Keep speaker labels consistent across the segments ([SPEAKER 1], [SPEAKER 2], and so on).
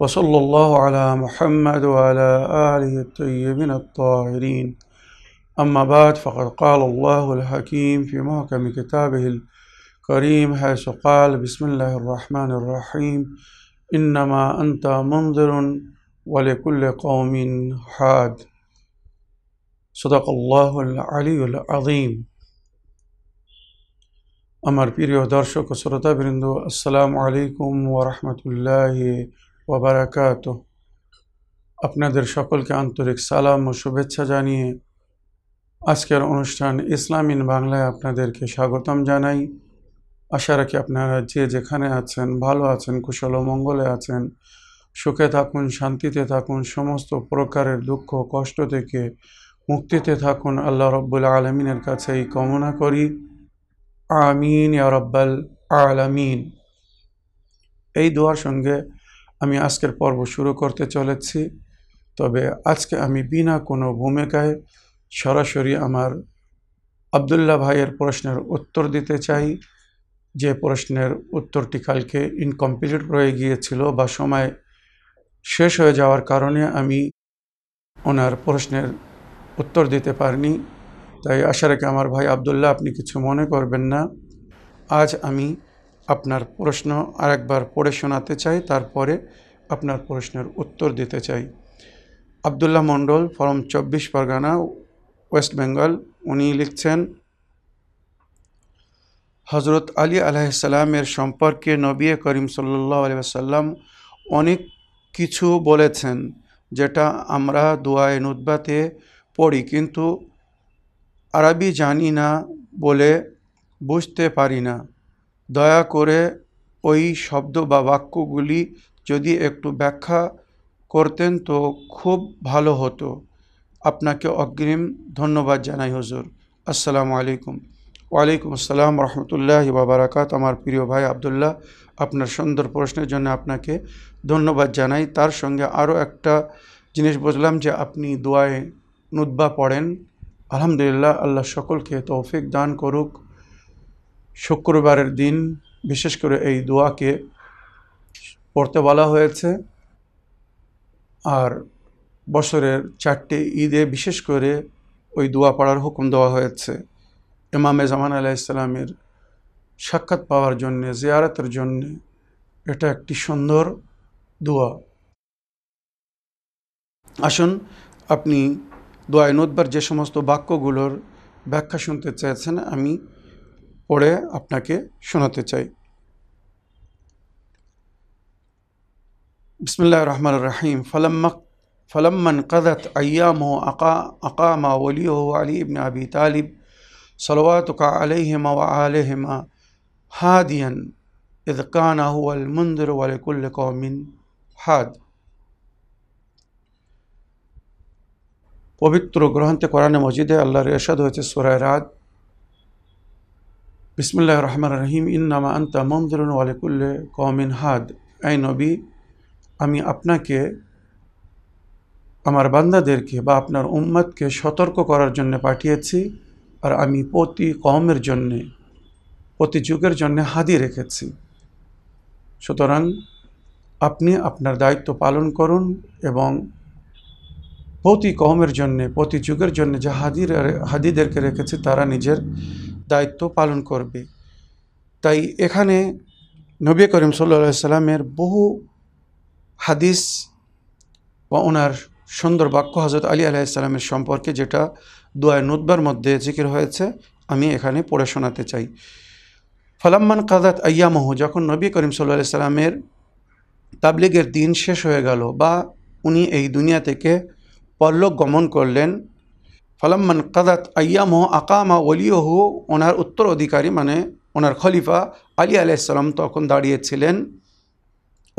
[SPEAKER 1] وصلى الله على محمد وعلى آله الطيبين الطاهرين أما بعد فقد قال الله الحكيم في محكم كتابه الكريم حيث قال بسم الله الرحمن الرحيم إنما أنت منذر ولكل قوم حاد صدق الله العلي العظيم আমার প্রিয় দর্শক ও শ্রোতাবৃন্দ আসসালামু আলাইকুম ওরহমতুল্লাহ ওবরাকাত আপনাদের সকলকে আন্তরিক সালাম ও শুভেচ্ছা জানিয়ে আজকের অনুষ্ঠান ইসলামিন বাংলায় আপনাদেরকে স্বাগতম জানাই। আশা রাখি আপনারা যে যেখানে আছেন, ভালো আছেন, কুশল মঙ্গলে আছেন, সুখে থাকুন, শান্তিতে থাকুন, সমস্ত প্রকারের দুঃখ কষ্ট থেকে মুক্তিতে থাকুন, আল্লাহ রব্বুল আলমিনের কাছে এই কামনা করি। আমিন ইয়া রব্বাল আলামিন। এই দোয়ার সঙ্গে আমি আজকের পর্ব শুরু করতে চলেছি, তবে আজকে আমি বিনা কোনো ভূমিকায় সরাসরি আমার আবদুল্লাহ ভাইয়ের প্রশ্নের উত্তর দিতে চাই। যে প্রশ্নের উত্তরটি কালকে ইনকমপ্লিট রয়ে গিয়েছিল বা সময় শেষ হয়ে যাওয়ার কারণে আমি ওনার প্রশ্নের উত্তর দিতে পারিনি। তাই আশা রেখে আমার ভাই আবদুল্লাহ, আপনি কিছু মনে করবেন না। আজ আমি আপনার প্রশ্ন আরেকবার পড়ে শোনাতে চাই, তারপরে আপনার প্রশ্নের উত্তর দিতে চাই। আবদুল্লাহ মণ্ডল, ফরম চব্বিশ, পরগনা, ওয়েস্ট বেঙ্গল। উনি লিখছেন হজরত আলী আলাইসাল্লামের সম্পর্কে নবী করিম সাল্লাহ আলিয়াল্লাম অনেক কিছু বলেছেন, যেটা আমরা দোয়ায় নুদবাতে পড়ি, কিন্তু আরবি জানি না বলে বুঝতে পারি না। দয়া করে ওই শব্দ বা বাক্যগুলি যদি একটু ব্যাখ্যা করতেন তো খুব ভালো হতো। আপনাকে অগ্রিম ধন্যবাদ জানাই হজুর। আসসালামু আলাইকুম। ওয়ালাইকুম আসসালাম রহমতুল্লাহ বাবারাকাত আমার প্রিয় ভাই আবদুল্লাহ, আপনার সুন্দর প্রশ্নের জন্য আপনাকে ধন্যবাদ জানাই। তার সঙ্গে আরও একটা জিনিস বুঝলাম যে আপনি দোয়ায় নুদ্বা পড়েন। আলহামদুলিল্লাহ, আল্লাহ সকলকে তৌফিক দান করুক। শুক্রবারের দিন বিশেষ করে এই দোয়াকে পড়তে বলা হয়েছে। আর বছরের চারটে ঈদে বিশেষ করে ওই দোয়া পড়ার হুকুম দেওয়া হয়েছে। ইমামে জামান আলাহ ইসলামের সাক্ষাৎ পাওয়ার জন্যে, জিয়ারতের জন্যে এটা একটি সুন্দর দোয়া। আসুন, আপনি দোয়ায় নোদবার যে সমস্ত বাক্যগুলোর ব্যাখ্যা শুনতে চেয়েছেন, আমি পড়ে আপনাকে শোনাতে চাই। বিসমুল্লাহ রহমান রাহিম। ফলাম্মক ফলম্মন কদত আয়াম আকা, আকামা ওলি আলী ইবন আবি তালিব, সলওয়াতুকা ওয়া আলহিমা হাদিয়ান ইদকানা হুয়াল মুন্দর ওয়ালিকুল্ল কৌমিন হাদ। পবিত্র গ্রন্থে কোরআনে মজিদে আল্লাহর এরশাদ হয়েছে সুরায় রাত বিসমুল্লাহ রহমান রহিম ইন্নামা আন্তা মন্দিরুন ওয়ালিকুল্লে কমিন হাদ। আই নবী, আমি আপনাকে, আমার বান্দাদেরকে বা আপনার উম্মাদকে সতর্ক করার জন্য পাঠিয়েছি আর আমি প্রতি কমের জন্যে, প্রতি যুগের জন্যে হাদি রেখেছি। সুতরাং আপনি আপনার দায়িত্ব পালন করুন এবং প্রতি কমের জন্যে, প্রতি যুগের জন্যে যে হাদির, হাদিদেরকে রেখেছে, তারা নিজের দায়িত্ব পালন করবে। তাই এখানে নবী করিম সাল্লা সাল্লামের বহু হাদিস বা ওনার সুন্দর বাক্য হজরত আলী আলাইসাল্লামের সম্পর্কে যেটা দোয়ায় নুদবার মধ্যে জিকির হয়েছে, আমি এখানে পড়ে শোনাতে চাই। ফলাম্মান কাদাত আয়ামহ, যখন নবী করিম সাল্লা সাল্লামের তাবলিগের দিন শেষ হয়ে গেল বা উনি এই দুনিয়া থেকে পল্লক গমন করলেন ফলাম্মান কাদাত আয়ামহ আকামা ওলিয়হু, ওনার উত্তর অধিকারী মানে ওনার খলিফা আলী আলাইসাল্লাম তখন দাঁড়িয়েছিলেন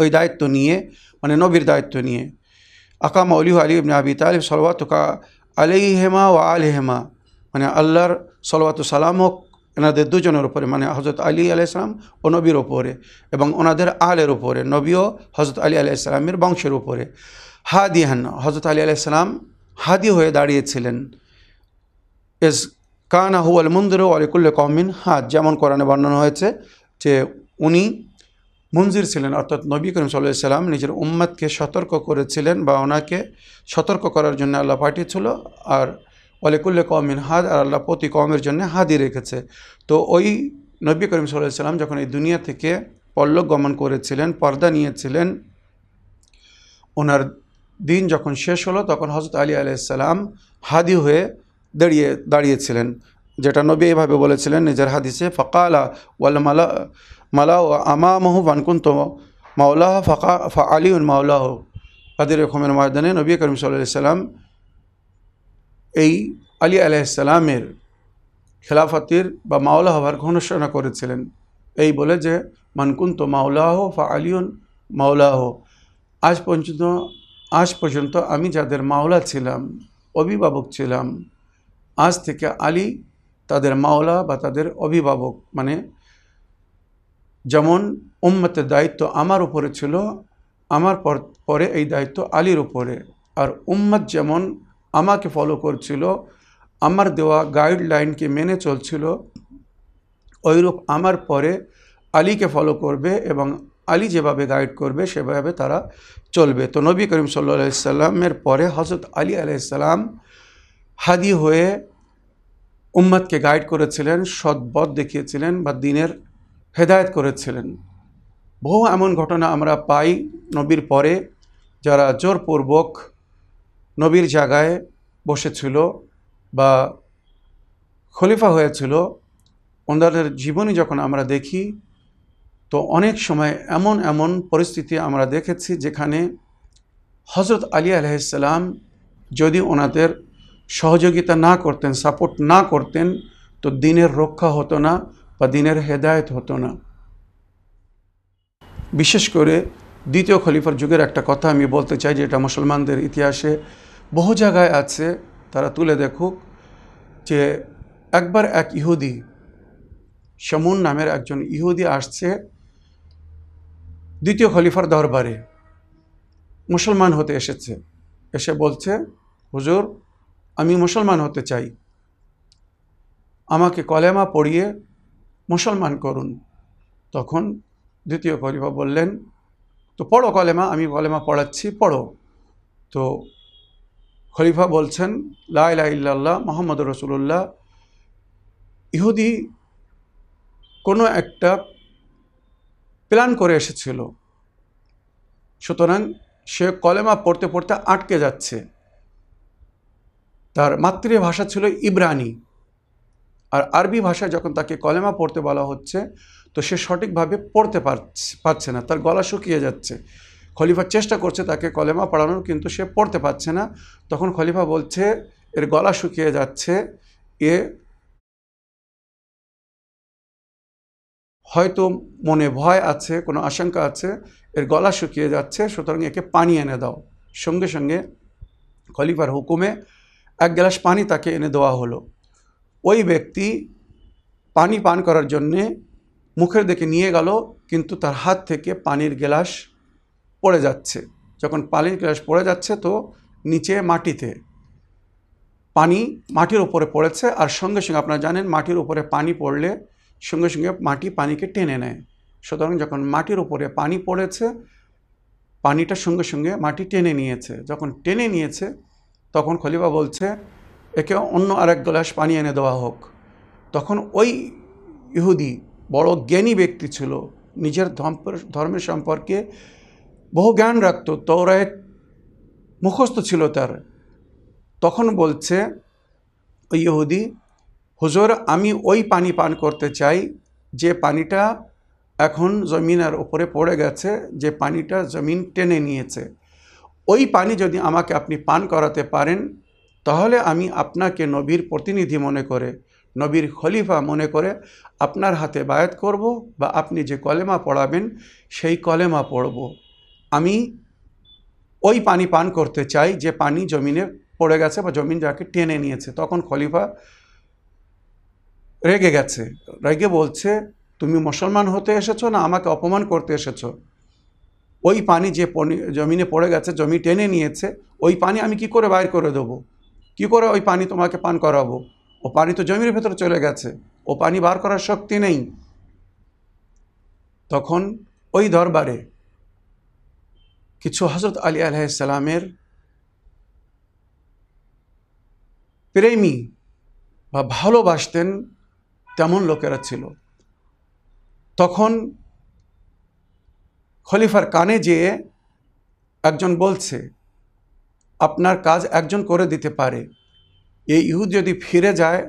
[SPEAKER 1] ওই দায়িত্ব নিয়ে মানে নবীর দায়িত্ব নিয়ে। আকামা অলিহ আলী ইবনে আবি তালিব, সলওয়াতুকা আলিহেমা ও আলহেমা মানে আল্লাহর সলওয়াত সালাম হোক, এনাদের দুজনের উপরে মানে হজরত আলী আলাইসালাম ও নবীর ওপরে এবং ওনাদের আলের উপরে ও হজরত আলী আলাইসালামের বংশের উপরে। হাদিহান হজরত আলী আলাইসালাম হাদি হয়ে দাঁড়িয়েছিলেন। এস কানা হুয়াল মন্দির আলিকুল্লে কমিন হাত যেমন কোরআনে বর্ণনা হয়েছে যে উনি মঞ্জির ছিলেন, অর্থাৎ নবী করিম সাল্লাহ সাল্লাম নিজের উম্মাদকে সতর্ক করেছিলেন বা ওনাকে সতর্ক করার জন্য আল্লাহ পাঠিয়েছিল আর অলেকুল্লে কমিন হাদ, আর আল্লাহ প্রতি কমের জন্য হাদি রেখেছে। তো ওই নবী করিম সাল্লাহ সাল্লাম যখন এই দুনিয়া থেকে পল্লব গমন করেছিলেন, পর্দা নিয়েছিলেন, ওনার দিন যখন শেষ হলো, তখন হজরত আলী আলাইসাল্লাম হাদি হয়ে দাঁড়িয়ে, দাঁড়িয়েছিলেন, যেটা নবী এভাবে বলেছিলেন নিজের হাদিসে, ফকালা ওয়াল মালা মালা ও আমামহু বানকুন্ত মাওলাহ ফকা, ফা আলিউন মাওলাহ। কাদের রকমের ময়দানে নবী করিম সাল্লাম এই আলী আলাইসাল্লামের খেলাফতির বা মাওলা হবার ঘোষণা করেছিলেন। এই বলে যে মানকুন্ত মাওলাহ ফা আলিউন মাওলাহ। আজ পর্যন্ত আজ পর্যন্ত আমি যাদের মাওলা ছিলাম, অভিভাবক ছিলাম আজ থেকে আলী তাদের মাওলা বা তাদের অভিভাবক। মানে যেমন উম্মতের দায়িত্ব আমার উপরে ছিল, আমার পর এই দায়িত্ব আলীর উপরে। আর উম্মত যেমন আমাকে ফলো করছিল, আমার দেওয়া গাইডলাইনকে মেনে চলছিল ওইরূপ আমার পরে আলীকে ফলো করবে এবং আলী যেভাবে গাইড করবে, সেভাবে তারা চলবে। তো নবী করিম সাল্লা সাল্লামের পরে হজরত আলী আলাইসাল্লাম হাদি হয়ে উম্মদকে গাইড করেছিলেন সৎবদ দেখিয়েছিলেন বা দিনের হেদায়ত করেছিলেন। বহু এমন ঘটনা আমরা পাই নবীর পরে যারা জোরপূর্বক নবীর জায়গায় বসেছিল বা খলিফা হয়েছিল। ওনাদের জীবনী যখন আমরা দেখি, তো অনেক সময় এমন এমন পরিস্থিতি আমরা দেখেছি যেখানে হজরত আলী আলহিসাল্লাম যদি ওনাদের সহযোগিতা না করতেন সাপোর্ট না করতেন, তো দিনের রক্ষা হতো না বা দিনের হেদায়ত হতো না। বিশেষ করে দ্বিতীয় খলিফার যুগের একটা কথা আমি বলতে চাই, যেটা মুসলমানদের ইতিহাসে বহু জায়গায় আছে, তারা তুলে দেখুক, যে একবার এক ইহুদি, শমুন নামের একজন ইহুদি আসছে দ্বিতীয় খলিফার দরবারে, মুসলমান হতে এসেছে। এসে বলছে, হুজুর আমি মুসলমান হতে চাই। আমাকে কলেমা পড়িয়ে মুসলমান করুন। তখন দ্বিতীয় খলিফা বললেন, তো পড়ো কলেমা, আমি কলেমা পড়াচ্ছি, পড়ো। তো খলিফা বলছেন লাইলা ইল্লাল্লাহ মোহাম্মদ রসুল্লাহ ইহুদি কোনো একটা প্ল্যান করে এসেছিল। সুতরাং সে কলেমা পড়তে পড়তে আটকে যাচ্ছে। তার মাতৃভাষা ছিল ইব্রানি। আর আরবি ভাষায় যখন তাকে কলেমা পড়তে বলা হচ্ছে, তো সে সঠিকভাবে পড়তে পারছে না, তার গলা শুকিয়ে যাচ্ছে। খলিফা চেষ্টা করছে তাকে কলেমা পড়ানোর, কিন্তু সে পড়তে পারছে না। তখন খলিফা বলছে, এর গলা শুকিয়ে যাচ্ছে, এ হয়তো মনে ভয় আছে, কোনো আশঙ্কা আছে, এর গলা শুকিয়ে যাচ্ছে, সুতরাং একে পানি এনে দাও। সঙ্গে সঙ্গে খলিফার হুকুমে এক গ্লাস পানি তাকে এনে দেওয়া হলো। ওই ব্যক্তি পানি পান করার জন্যে মুখের দিকে নিয়ে গেল, কিন্তু তার হাত থেকে পানির গ্লাস পড়ে যাচ্ছে। যখন পানির গ্লাস পড়ে যাচ্ছে তো নিচে মাটিতে পানি মাটির উপরে পড়েছে আর সঙ্গে সঙ্গে আপনারা জানেন মাটির উপরে পানি পড়লে সঙ্গে সঙ্গে মাটি পানিকে টেনে নেয়। সুতরাং যখন মাটির উপরে পানি পড়েছে পানিটার সঙ্গে সঙ্গে মাটি টেনে নিয়েছে। যখন টেনে নিয়েছে তখন খলিফা বলছে, একে অন্য আরেক গ্লাস পানি এনে দেওয়া হোক। তখন ওই ইহুদি বড় জ্ঞানী ব্যক্তি ছিল, নিজের ধর্মের সম্পর্কে বহু জ্ঞান রাখত তৌরায় মুখস্থ ছিল তার। তখন বলছে ওই ইহুদি, হুজুর, আমি ওই পানি পান করতে চাই, যে পানিটা এখন জমিনের উপরে পড়ে গেছে, যে পানিটা জমিন টেনে নিয়েছে। ওই পানি যদি আমাকে আপনি পান করাতে পারেন, তাহলে আমি আপনাকে নবীর প্রতিনিধি মনে করে, নবীর খলিফা মনে করে আপনার হাতে বায়াত করব বা আপনি যে কলেমা পড়াবেন, সেই কলেমা পড়ব। আমি ওই পানি পান করতে চাই যে পানি জমিনে পড়ে গেছে বা জমিন যাকে টেনে নিয়েছে। তখন খলিফা রেগে গেছে। রেগে বলছে, তুমি মুসলমান হতে এসেছ না আমাকে অপমান করতে এসেছ? ওই পানি যে জমিনে পড়ে গেছে, জমি টেনে নিয়েছে, ওই পানি আমি কি করে বাইর করে দেবো? কি করে ওই পানি তোমাকে পান করাবো? ও পানি তো জমির ভেতরে চলে গেছে, ও পানি বার করার শক্তি নেই। তখন ওই দরবারে কিছু হজরত আলী আলাইসালামের প্রেমী বা ভালোবাসতেন তেমন লোকেরা ছিল। তখন খলিফার কানে যেয়ে একজন বলছে, আপনার কাজ একজন করে দিতে পারে। এই ইহুদ যদি ফিরে যায়,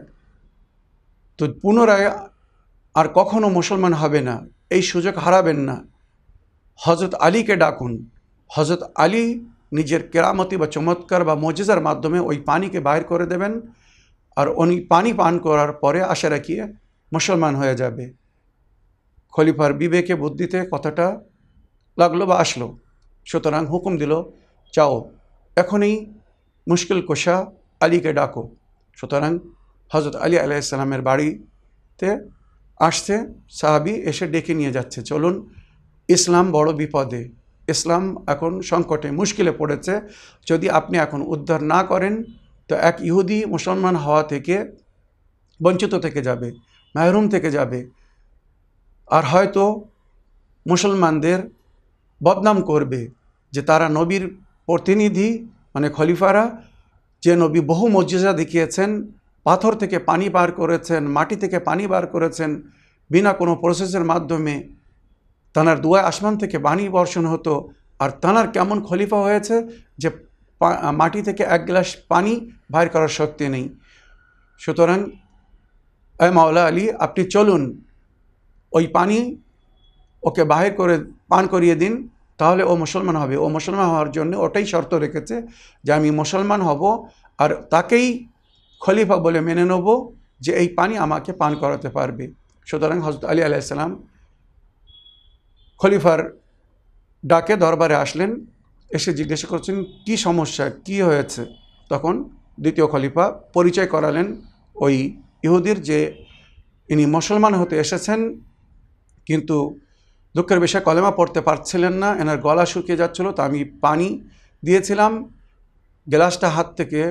[SPEAKER 1] তো পুনরায় আর কখনো মুসলমান হবে না। এই সুযোগ হারাবেন না। হজরত আলীকে ডাকুন। হজরত আলী নিজের কেরামতি বা চমৎকার বা মজেজার মাধ্যমে ওই পানিকে বাইর করে দেবেন আর উনি পানি পান করার পরে আশা রাখিয়ে মুসলমান হয়ে যাবে। খলিফার বিবেকে বুদ্ধিতে কথাটা লাগল বা আসলো। সুতরাং হুকুম দিল চাও এখনই মুশকিল কোষা আলীকে ডাকো। সুতরাং হজরত আলী আলাইসালামের বাড়িতে আসছে, সাহাবি এসে ডেকে নিয়ে যাচ্ছে, চলুন, ইসলাম বড় বিপদে। ইসলাম এখন সংকটে, মুশকিলে পড়েছে। যদি আপনি এখন উদ্ধার না করেন, তো এক ইহুদি মুসলমান হওয়া থেকে, বঞ্চিত থেকে যাবে, মাহরুম থেকে যাবে। আর হয়তো মুসলমানদের বদনাম করবে যে তারা নবীর প্রতিনিধি মানে খলিফারা, যে নবী বহু মর্যাদা দেখিয়েছেন, পাথর থেকে পানি বার করেছেন, মাটি থেকে পানি বার করেছেন, বিনা কোনো প্রসেসের মাধ্যমে তানার দুয়ায় আসমান থেকে বাণী বর্ষণ হতো, আর তানার কেমন খলিফা হয়েছে যে মাটি থেকে এক গ্লাস পানি বাইর করার শক্তি নেই। সুতরাং, এ মাওলা আলী, আপনি চলুন, ওই পানি ওকে বাহির করে পান করিয়ে দিন তাহলে ও মুসলমান হবে। ও মুসলমান হওয়ার জন্য ওটাই শর্ত রেখেছে যে আমি মুসলমান হব আর তাকেই খলিফা বলে মেনে নেব যে এই পানি আমাকে পান করাতে পারবে। সুতরাং হজরত আলী আলাইসালাম খলিফার ডাকে দরবারে আসলেন, এসে জিজ্ঞাসা করছেন, কি সমস্যা? কি হয়েছে? তখন দ্বিতীয় খলিফা পরিচয় করালেন ওই ইহুদির যে ইনি মুসলমান হতে এসেছেন, কিন্তু দুঃখের বিষয়ে, কলেমা পড়তে পারছিলেন না, এনার গলা শুকিয়ে যাচ্ছিল, তো আমি পানি দিয়েছিলাম, গ্লাসটা হাত থেকে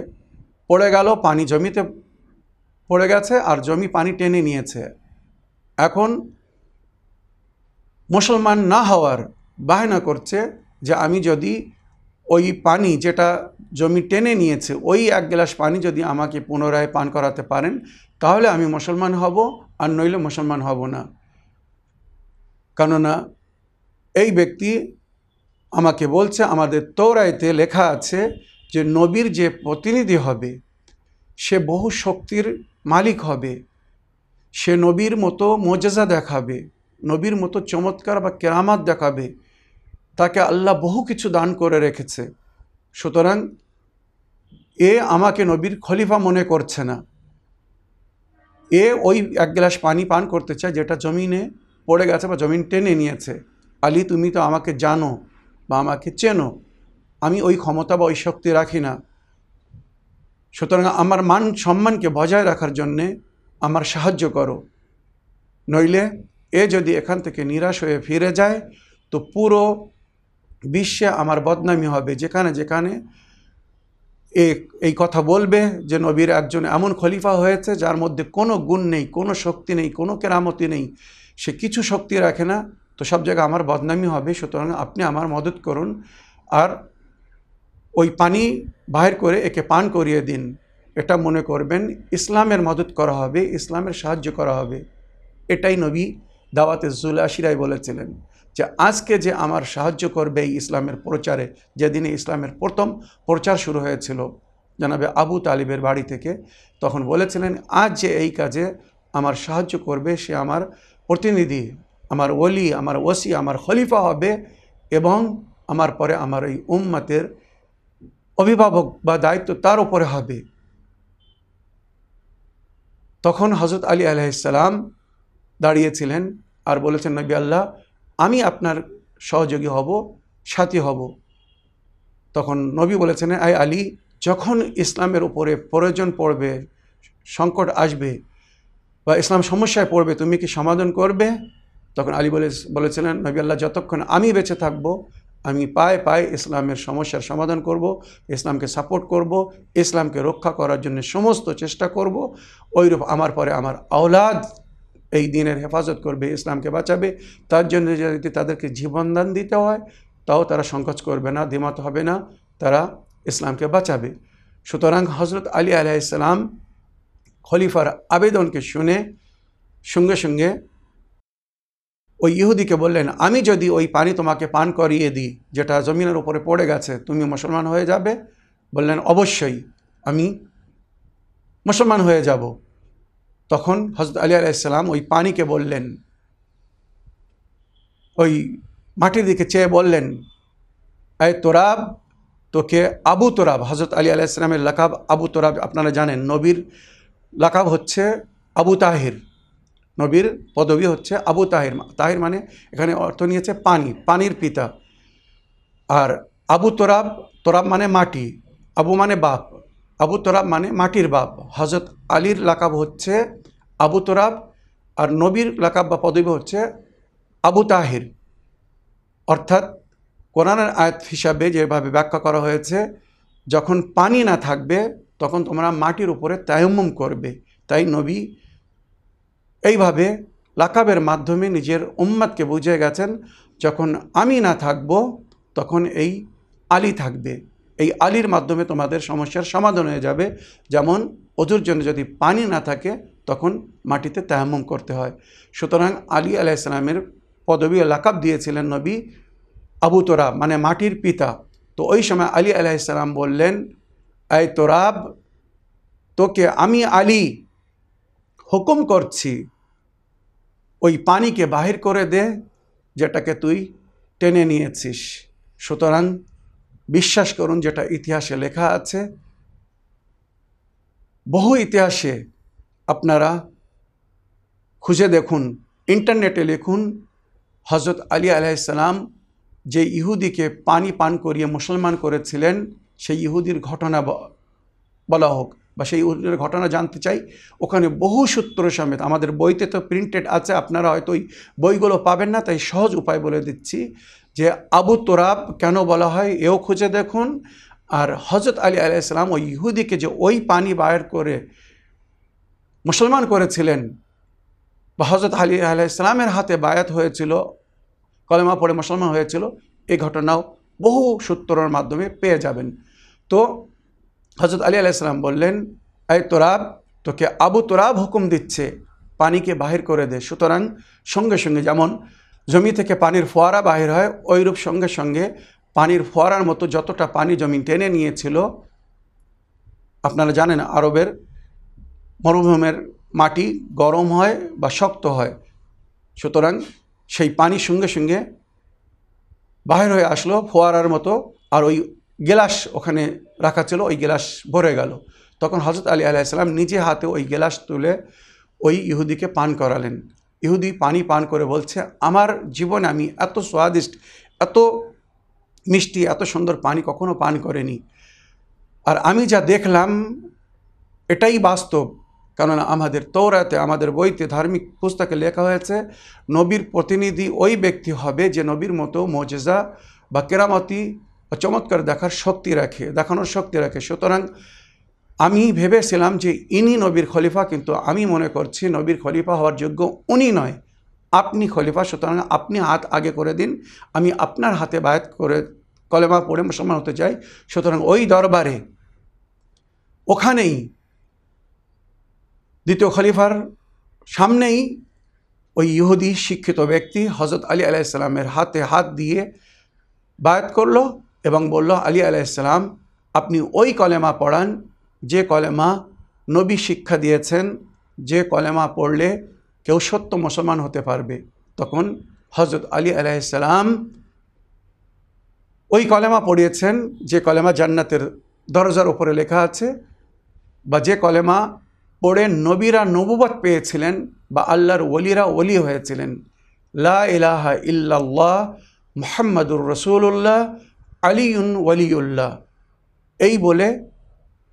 [SPEAKER 1] পড়ে গেল, পানি জমিতে পড়ে গেছে, আর জমি পানি টেনে নিয়েছে। এখন মুসলমান না হওয়ার বায়না করছে যে আমি যদি ওই পানি যেটা জমি টেনে নিয়েছে, ওই এক গ্লাস পানি যদি আমাকে পুনরায় পান করাতে পারেন, তাহলে আমি মুসলমান হব, আর নইলে মুসলমান হব না। কেননা এই ব্যক্তি আমাকে বলছে, আমাদের তৌরাইতে লেখা আছে যে নবীর যে প্রতিনিধি হবে, সে বহু শক্তির মালিক হবে। সে নবীর মতো মজেজা দেখাবে, নবীর মতো চমৎকার বা কেরামাত দেখাবে। তাকে আল্লাহ বহু কিছু দান করে রেখেছে। সুতরাং এ আমাকে নবীর খলিফা মনে করছে না। এ ওই এক গ্লাস পানি পান করতে চায় যেটা জমিনে পড়ে গেছে বা জমিন টেনে নিয়েছে। আলী, তুমি তো আমাকে জানো বা আমাকে চেনো। আমি ওই ক্ষমতা বা ওই শক্তি রাখি না। সুতরাং আমার মান সম্মানকে বজায় রাখার জন্যে আমার সাহায্য করো। নইলে এ যদি এখান থেকে নিরাশ হয়ে ফিরে যায়, তো পুরো বিশ্বে আমার বদনামি হবে। যেখানে যেখানে এই কথা বলবে যে নবীর একজন এমন খলিফা হয়েছে যার মধ্যে কোনো গুণ নেই, কোনো শক্তি নেই, কোনো কেরামতি নেই। সে কিছু শক্তি রাখে না, তো সব জায়গায় আমার বদনামি হবে, সুতরাং আপনি আমার মদত করুন আর ওই পানি বাহির করে একে পান করিয়ে দিন। এটা মনে করবেন, ইসলামের মদত করা হবে, ইসলামের সাহায্য করা হবে। এটাই নবী দাওয়াতে জুল আশিরাই বলেছিলেন যে, আজকে যে আমার সাহায্য করবে এই ইসলামের প্রচারে, যেদিনে ইসলামের প্রথম প্রচার শুরু হয়েছিল জানাবে আবু তালিবের বাড়ি থেকে, তখন বলেছিলেন, আজ যে এই কাজে আমার সাহায্য করবে, সে আমার প্রতিনিধি, আমার ওলি, আমার ওসি, আমার খলিফা হবে এবং আমার পরে আমার এই উম্মতের অভিভাবক বা দায়িত্ব তার উপরে হবে। তখন হজরত আলী আলাইসাল্লাম দাঁড়িয়েছিলেন আর বলেছেন, নবী আল্লাহ, আমি আপনার সহযোগী হব, সাথী হব। তখন নবী বলেছেন আই আলী, যখন ইসলামের উপরে প্রয়োজন পড়বে, সংকট আসবে বা ইসলাম সমস্যায় পড়বে, তুমি কি সমাধান করবে? তখন আলী বলে, বলেছিলেন, নবী আল্লাহ যতক্ষণ আমি বেঁচে থাকব, আমি পায়ে পায়ে ইসলামের সমস্যার সমাধান করব, ইসলামকে সাপোর্ট করব, ইসলামকে রক্ষা করার জন্য সমস্ত চেষ্টা করব ওইরূপ আমার পরে আমার আওলাদ এই দিনের হেফাজত করবে, ইসলামকে বাঁচাবে। তার জন্য যদি তাদেরকে জীবনদান দিতে হয়, তাও তারা সংকোচ করবে না, দ্বিমত হবে না, তারা ইসলামকে বাঁচাবে। সুতরাং হজরত আলী আলাইসালাম খলিফার আবেদনকে শুনে সঙ্গে সঙ্গে ওই ইহুদিকে বললেন, আমি যদি ওই পানি তোমাকে পান করিয়ে দিই, যেটা জমিনের উপরে পড়ে গেছে, তুমি মুসলমান হয়ে যাবে? বললেন, অবশ্যই, আমি মুসলমান হয়ে যাব। তখন হজরত আলী আলাইসাল্লাম ওই পানিকে বললেন, ওই মাটির দিকে চেয়ে বললেন এই তোরাব, তোকে আবু তোরাব হজরত আলী আলাইসালামের লাকাব আবু তোরাব, আপনারা জানেন, নবীর লাকাব হচ্ছে আবু তাহির। নবীর পদবী হচ্ছে আবু তাহির। তাহির মানে এখানে অর্থ নিয়েছে পানি, পানির পিতা। আর আবু তোরাব তোরাব মানে মাটি, আবু মানে বাপ, আবু তোরাব মানে মাটির বাপ। হজরত আলীর লাকাব হচ্ছে আবু তোরাব আর নবীর লাকাব বা পদবী হচ্ছে আবু তাহির। অর্থাৎ কোরআনের আয়াত হিসাবে যেভাবে ব্যাখ্যা করা হয়েছে, যখন পানি না থাকবে তখন তোমরা মাটির উপরে তায়ম্মম করবে। তাই নবী এইভাবে লাকাবের মাধ্যমে নিজের উম্মাদকে বুঝে গেছেন, যখন আমি না থাকব, তখন এই আলী থাকবে। এই আলীর মাধ্যমে তোমাদের সমস্যার সমাধান হয়ে যাবে। যেমন অধুর জন্য যদি পানি না থাকে, তখন মাটিতে তায়াম্মম করতে হয়। সুতরাং আলী আলাইসালামের পদবী লাকাব দিয়েছিলেন নবী আবু তোরাব মানে মাটির পিতা। তো ওই সময় আলী আলাইসালাম বললেন এই তোরাব তোকে আমি আলী হুকুম করছি, ওই পানিকে বাহির করে দে, যেটাকে তুই টেনে নিয়েছিস। সুতরাং বিশ্বাস করুন, যেটা ইতিহাসে লেখা আছে, বহু ইতিহাসে আপনারা খুঁজে দেখুন, ইন্টারনেটে লিখুন হজরত আলী আলাইসালাম যে ইহুদিকে পানি পান করিয়ে মুসলমান করেছিলেন সেই ইহুদির ঘটনা বলা হোক বা সেই ইহুদির ঘটনা জানতে চাই। ওখানে বহু সূত্র সমেত, আমাদের বইতে তো প্রিন্টেড আছে, আপনারা হয়তো ওই বইগুলো পাবেন না, তাই সহজ উপায় বলে দিচ্ছি যে আবু তোরাব কেন বলা হয়, এও খুঁজে দেখুন। আর হজরত আলী আলাইসালাম ওই ইহুদিকে যে ওই পানি বায়ের করে মুসলমান করেছিলেন বা হজরত আলী আলাইসালামের হাতে বায়াত হয়েছিল, কলেমা পড়ে মুসলমান হয়েছিল এই ঘটনাও বহু সূত্রর মাধ্যমে পেয়ে যাবেন। তো হজরত আলী আলাইসালাম বললেন, এই তোরাব, তোকে আবু তোরাব হুকুম দিচ্ছে, পানিকে বাহির করে দে। সুতরাং সঙ্গে সঙ্গে যেমন জমি থেকে পানির ফোয়ারা বাহির হয় ওইরূপ সঙ্গে সঙ্গে পানির ফোয়ারার মতো যতটা পানি জমি টেনে নিয়েছিল, আপনারা জানেন আরবের মরুভূমের মাটি গরম হয় বা শক্ত হয়। সুতরাং সেই পানি সঙ্গে সঙ্গে বাহির হয়ে আসলো ফোয়ারার মতো, আর ওই গেলাস ওখানে রাখা ছিল, ওই গেলাস ভরে গেল। তখন হজরত আলী আলাইসাল্লাম নিজে হাতে ওই গেলাস তুলে ওই ইহুদিকে পান করালেন। ইহুদি পানি পান করে বলছে, আমার জীবনে আমি এত স্বাদিষ্ট, এত মিষ্টি, এত সুন্দর পানি কখনো পান করেনি। আর আমি যা দেখলাম, এটাই বাস্তব। কেননা আমাদের তৌরাতে আমাদের বইতে ধার্মিক পুস্তকে লেখা হয়েছে, নবীর প্রতিনিধি ওই ব্যক্তি হবে যে নবীর মতো মজেজা বা কেরামতি চমৎকার দেখার শক্তি রাখে, দেখানোর শক্তি রাখে। সুতরাং আমি ভেবেছিলাম যে ইনি নবীর খলিফা, কিন্তু আমি মনে করছি নবীর খলিফা হওয়ার যোগ্য উনি নয়। আপনি খলিফা, সুতরাং আপনি হাত আগে করে দিন, আমি আপনার হাতে বায়াত করে কলেমা পড়ে মুসলমান হতে চাই। সুতরাং ওই দরবারে, ওখানেই দ্বিতীয় খলিফার সামনেই ওই ইহুদি শিক্ষিত ব্যক্তি হজরত আলী আলাইসাল্লামের হাতে হাত দিয়ে বায়াত করল। এবং বলল, আলী আলাইসাল্লাম আপনি ওই কলেমা পড়ান, যে কলেমা নবী শিক্ষা দিয়েছেন, যে কলেমা পড়লে কেউ সত্য মুসলমান হতে পারবে। তখন হজরত আলী আলাইসাল্লাম ওই কলেমা পড়িয়েছেন, যে কলেমা জান্নাতের দরজার উপরে লেখা আছে, বা যে কলেমা পড়ে নবীরা নবুবত পেয়েছিলেন, বা আল্লাহর ওলিরা ওলি হয়েছিলেন। লা ইলাহা ইল্লাল্লাহ, মোহাম্মদুর রসুল্লাহ আলিউন ওয়ালিউল্লাহ। এই বলে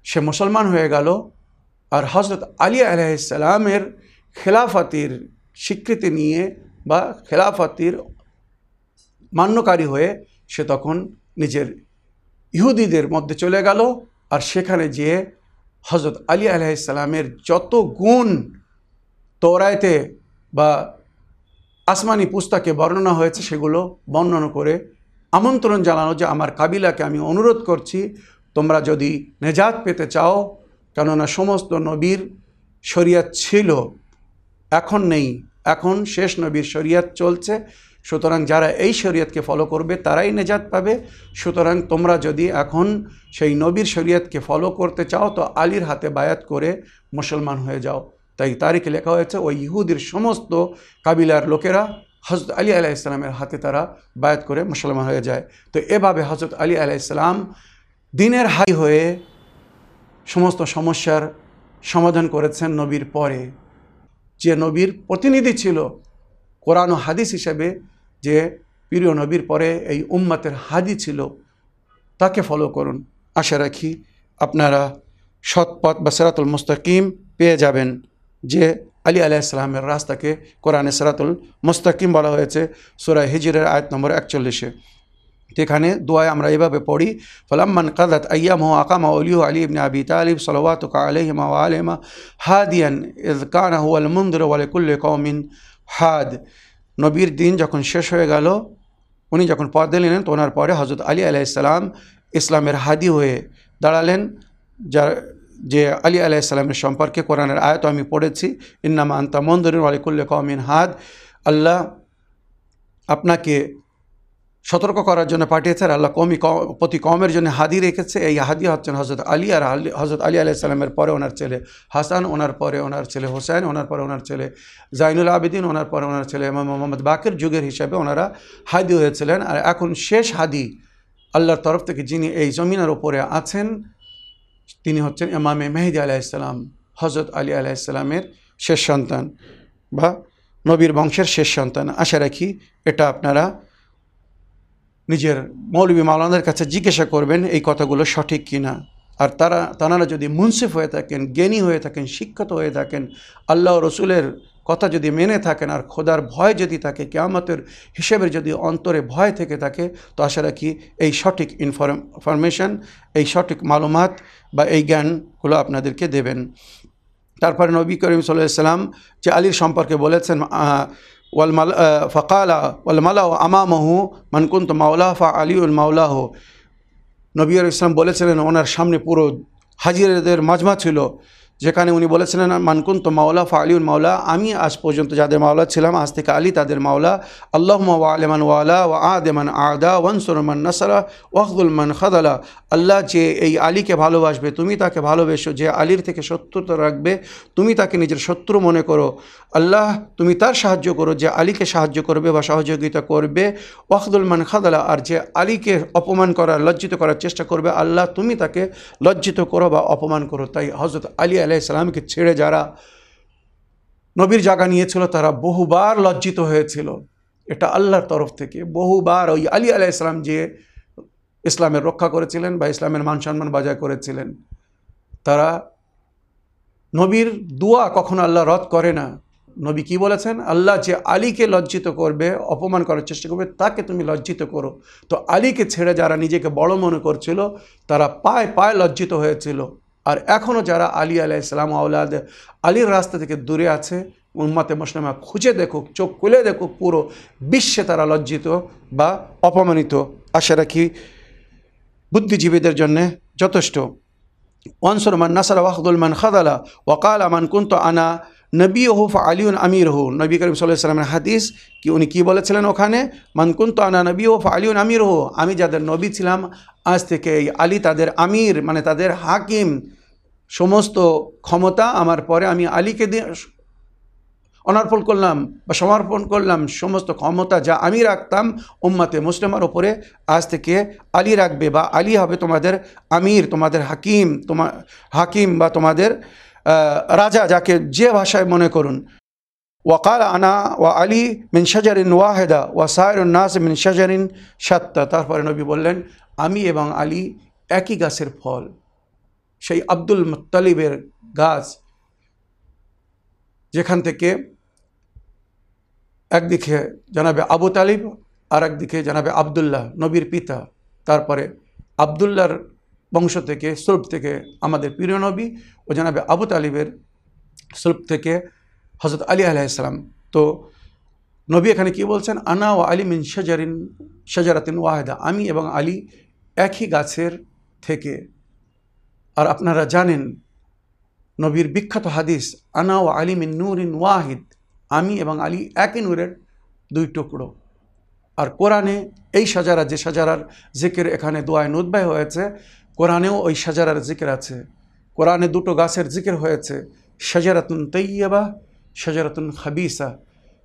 [SPEAKER 1] সে মুসলমান হয়ে গেল আর হজরত আলী আলাইসালামের খেলাফাতির স্বীকৃতি নিয়ে বা খেলাফাতির মান্যকারী হয়ে সে তখন নিজের ইহুদিদের মধ্যে চলে গেল আর সেখানে যেয়ে হজরত আলী আলাইসালামের যত গুণ তোরাইতে বা আসমানি পুস্তকে বর্ণনা হয়েছে সেগুলো বর্ণনা করে আমন্ত্রণ জানানো যে আমার কাবিলাকে আমি অনুরোধ করছি, তোমরা যদি নেজাত পেতে চাও, কেননা সমস্ত নবীর শরিয়াত ছিল, এখন নেই। এখন শেষ নবীর শরিয়াত চলছে। সুতরাং যারা এই শরীয়তকে ফলো করবে, তারাই নেজাত পাবে। সুতরাং তোমরা যদি এখন সেই নবীর শরীয়তকে ফলো করতে চাও, তো আলীর হাতে বায়াত করে মুসলমান হয়ে যাও। তাই তারিখে লেখা হয়েছে, ওই ইহুদির সমস্ত কাবিলার লোকেরা হজরত আলী আলাহ ইসলামের হাতে তারা বায়াত করে মুসলমান হয়ে যায়। তো এভাবে হজরত আলী আলাহ ইসলাম দিনের হাই হয়ে সমস্ত সমস্যার সমাধান করেছেন নবীর পরে। যে নবীর প্রতিনিধি ছিল কোরআন হাদিস হিসেবে যে প্রিয় নবীর পরে এই উম্মাতের হাদি ছিল, তাকে ফলো করুন। আশা রাখি আপনারা সৎপথ বা সেরাতুল মুস্তাকিম পেয়ে যাবেন যে আলী আলাইসালামের রাস্তাকে কোরআনে সেরাতুল মুস্তাকিম বলা হয়েছে, সুরা হিজিরের আয়াত নম্বর একচল্লিশে। এখানে দোয়ায় আমরা এভাবে পড়ি, ফলাম্মান কাদাত আয়াম হো আকামা অলিউ আলী ইবনে আবি তালিব সলওয়াতুকা আলহিমা ও আলেমা হাদিয়ান ইজ কানা হুয়াল মুন্দর ওয়ালে কুল্লে কৌমিন হাদ। নবীর দিন যখন শেষ হয়ে গেল, উনি যখন পদ দিলেন তো ওনার পরে হজরত আলী আলাইসালাম ইসলামের হাদি হয়ে দাঁড়ালেন, যার যে আলী আলাইসালামের সম্পর্কে কোরআনের আয়ত আমি পড়েছি, ইন্নামা আন্তা মন্দরিন ওয়ালিকুল্লে কমিন হাদ। আল্লাহ আপনাকে সতর্ক করার জন্য পাঠিয়েছেন আল্লাহ কমি প্রতি কমের জন্য হাদি রেখেছে। এই হাদি হচ্ছেন হজরত আলী আর হজরত আলী আলাইসাল্লামের পরে ওনার ছেলে হাসান, ওনার পরে ওনার ছেলে হোসেন ওনার পরে ওনার ছেলে জাইনুল আবেদিন, ওনার পরে ওনার ছেলে মোহাম্মদ বাকের যুগের হিসাবে ওনারা হাদি হয়েছিলেন। আর এখন শেষ হাদি আল্লাহর তরফ থেকে যিনি এই জমিনের ওপরে আছেন তিনি হচ্ছেন এমামে মেহেদি আলাইসালাম হজরত আলী আলাইসালামের শেষ সন্তান বা নবীর বংশের শেষ সন্তান। আশা রাখি এটা আপনারা নিজের মৌলবী মাওলানাদের কাছে জিজ্ঞাসা করবেন এই কথাগুলো সঠিক কিনা। আর তারা, তানারা যদি মুন্সিফ হয়ে থাকেন, জ্ঞানী হয়ে থাকেন, শিক্ষিত হয়ে থাকেন, আল্লাহ রসুলের কথা যদি মেনে থাকেন আর খোদার ভয় যদি থাকে, কেয়ামতের হিসেবের যদি অন্তরে ভয় থেকে থাকে, তো আশা রাখি এই সঠিক ইনফরমেশন এই সঠিক মালুমাত বা এই জ্ঞানগুলো আপনাদেরকে দেবেন। তারপরে নবী করিম সাল্লাম যে আলীর সম্পর্কে বলেছেন ওয়ালমাল ফকালা ওয়ালমালা আমামহু মানকুন্ত মাওলা, ফা আলিউল মাওলাহ। নবী ইসলাম বলেছিলেন, ওনার সামনে পুরো হাজিরদের মাজমা ছিল। যেখানে উনি বলেছিলেন মানকুন তো মাওলা ফালিউন মাওলা আমি আজ পর্যন্ত যাদের মাওলা ছিলাম, আজ থেকে আলী তাদের মাওলা। আল্লাহ আলেমান ওয়ালা ও আদেমান আদা ওয়ানসুরমান নাসারা ওয়াহদুলমান খাদালা আল্লাহ যে এই আলীকে ভালোবাসবে, তুমি তাকে ভালোবেসো, যে আলীর থেকে শত্রুতা রাখবে, তুমি তাকে নিজের শত্রু মনে করো। আল্লাহ, তুমি তার সাহায্য করো, যে আলীকে সাহায্য করবে বা সহযোগিতা করবে। ওয়াকদুল মান খাদালা, আর যে আলীকে অপমান করার, লজ্জিত করার চেষ্টা করবে, আল্লাহ তুমি তাকে লজ্জিত করো বা অপমান করো। তাই হজরত আলী আলাইসালামকে ছেড়ে যারা নবীর জায়গা নিয়েছিল, তারা বহুবার লজ্জিত হয়েছিল। এটা আল্লাহর তরফ থেকে। বহুবার ওই আলী আলাইসালাম যে ইসলামের রক্ষা করেছিলেন বা ইসলামের মান সম্মান বজায় করেছিলেন, তারা নবীর দোয়া কখনো আল্লাহ রদ করে না। নবী কি বলেছেন? আল্লাহ যে আলীকে লজ্জিত করবে, অপমান করার চেষ্টা করবে, তাকে তুমি লজ্জিত করো। তো আলীকে ছেড়ে যারা নিজেকে বড় মনে করছিল, তারা পায়ে পায়ে লজ্জিত হয়েছিল। আর এখনও যারা আলী আলাহ ইসলাম আউলাদ আলীর রাস্তা থেকে দূরে আছে, উম্মাতে মুসলিমা খুঁজে দেখুক, চোখ খুলে দেখুক, পুরো বিশ্বে তারা লজ্জিত বা অপমানিত। আশা রাখি বুদ্ধিজীবীদের জন্যে যথেষ্ট। ওয়ানসর মান নাসারা ওয়াহদুল মান খাদালা, ওয়াকাল আমান কুন্ত আনা নবী ওহুফ আলিউন আমির হু নবী করিম সাল্লামের হাদিস, কি উনি কী বলেছিলেন ওখানে? মানকুন তো আনা নবী ওহুফ আলিউন আমির হু আমি যাদের নবী ছিলাম, আজ থেকে আলী তাদের আমির মানে তাদের হাকিম, সমস্ত ক্ষমতা আমার পরে আমি আলীকে দিয়ে অনর্পণ করলাম বা সমর্পণ করলাম, সমস্ত ক্ষমতা যা আমি রাখতাম উম্মাতে মুসলিমার ওপরে আজ থেকে আলী রাখবে বা আলী হবে তোমাদের আমির, তোমাদের হাকিম তোমার হাকিম বা তোমাদের রাজা যাকে যে ভাষায় মনে করুন, ওয়াকাল আনা ওয়া আলী মিন শাজারিন ওয়াহেদা ওয়া সায়রুন নাস মিন শাজারিন সাত্তা তারপরে নবী বললেন, আমি এবং আলী একই গাছের ফল, সেই আব্দুল মুত্তালিবের গাছ, যেখান থেকে একদিকে জানাবে আবু তালিব আর একদিকে জানাবে আবদুল্লাহ, নবীর পিতা। তারপরে আবদুল্লাহর বংশ থেকে সুলভ থেকে আমাদের প্রিয় নবী ও জানাবে আবু তালিবের সুলভ থেকে হজরত আলী আলাইসালাম তো নবী এখানে কি বলছেন? আনা ও আলী মিন শাজারিন, শাজারাতিন ওয়াহেদা। আমি এবং আলী একই গাছের থেকে। আর আপনারা জানেন নবীর বিখ্যাত হাদিস, আনা ও আলী মিন নূরিন ওয়াহিদ। আমি এবং আলী একই নূরের দুই টুকরো। আর কোরআনে এই সাজারা, যে সাজারার জিকের এখানে দোয়ায় নুদবাই হয়েছে কোরআনেও ওই সাজারার জিকের আছে। কোরআনে দুটো গাছের জিকের হয়েছে। সাজারাতুন তৈয়বা সাজারাতুন খাবিসা।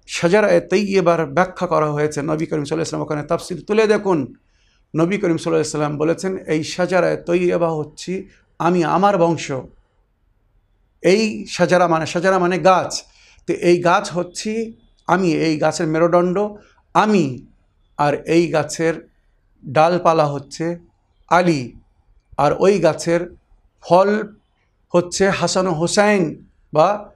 [SPEAKER 1] সাজারা এ তৈয়বার ব্যাখ্যা করা হয়েছে নবী করিম সাল্লাহ ইসলাম ওখানে তাফসির তুলে দেখুন। নবী করিম সাল্লাহ ইসলাম বলেছেন, এই সাজারায় তৈয়বা হচ্ছি আমি আমার বংশ। এই সাজারা মানে সাজারা মানে গাছ। তো এই গাছ হচ্ছি আমি, এই গাছের মেরুদণ্ড আমি। আর এই গাছের ডালপালা হচ্ছে আলী। আর ওই গাছের ফল হচ্ছে হাসান হোসাইন বা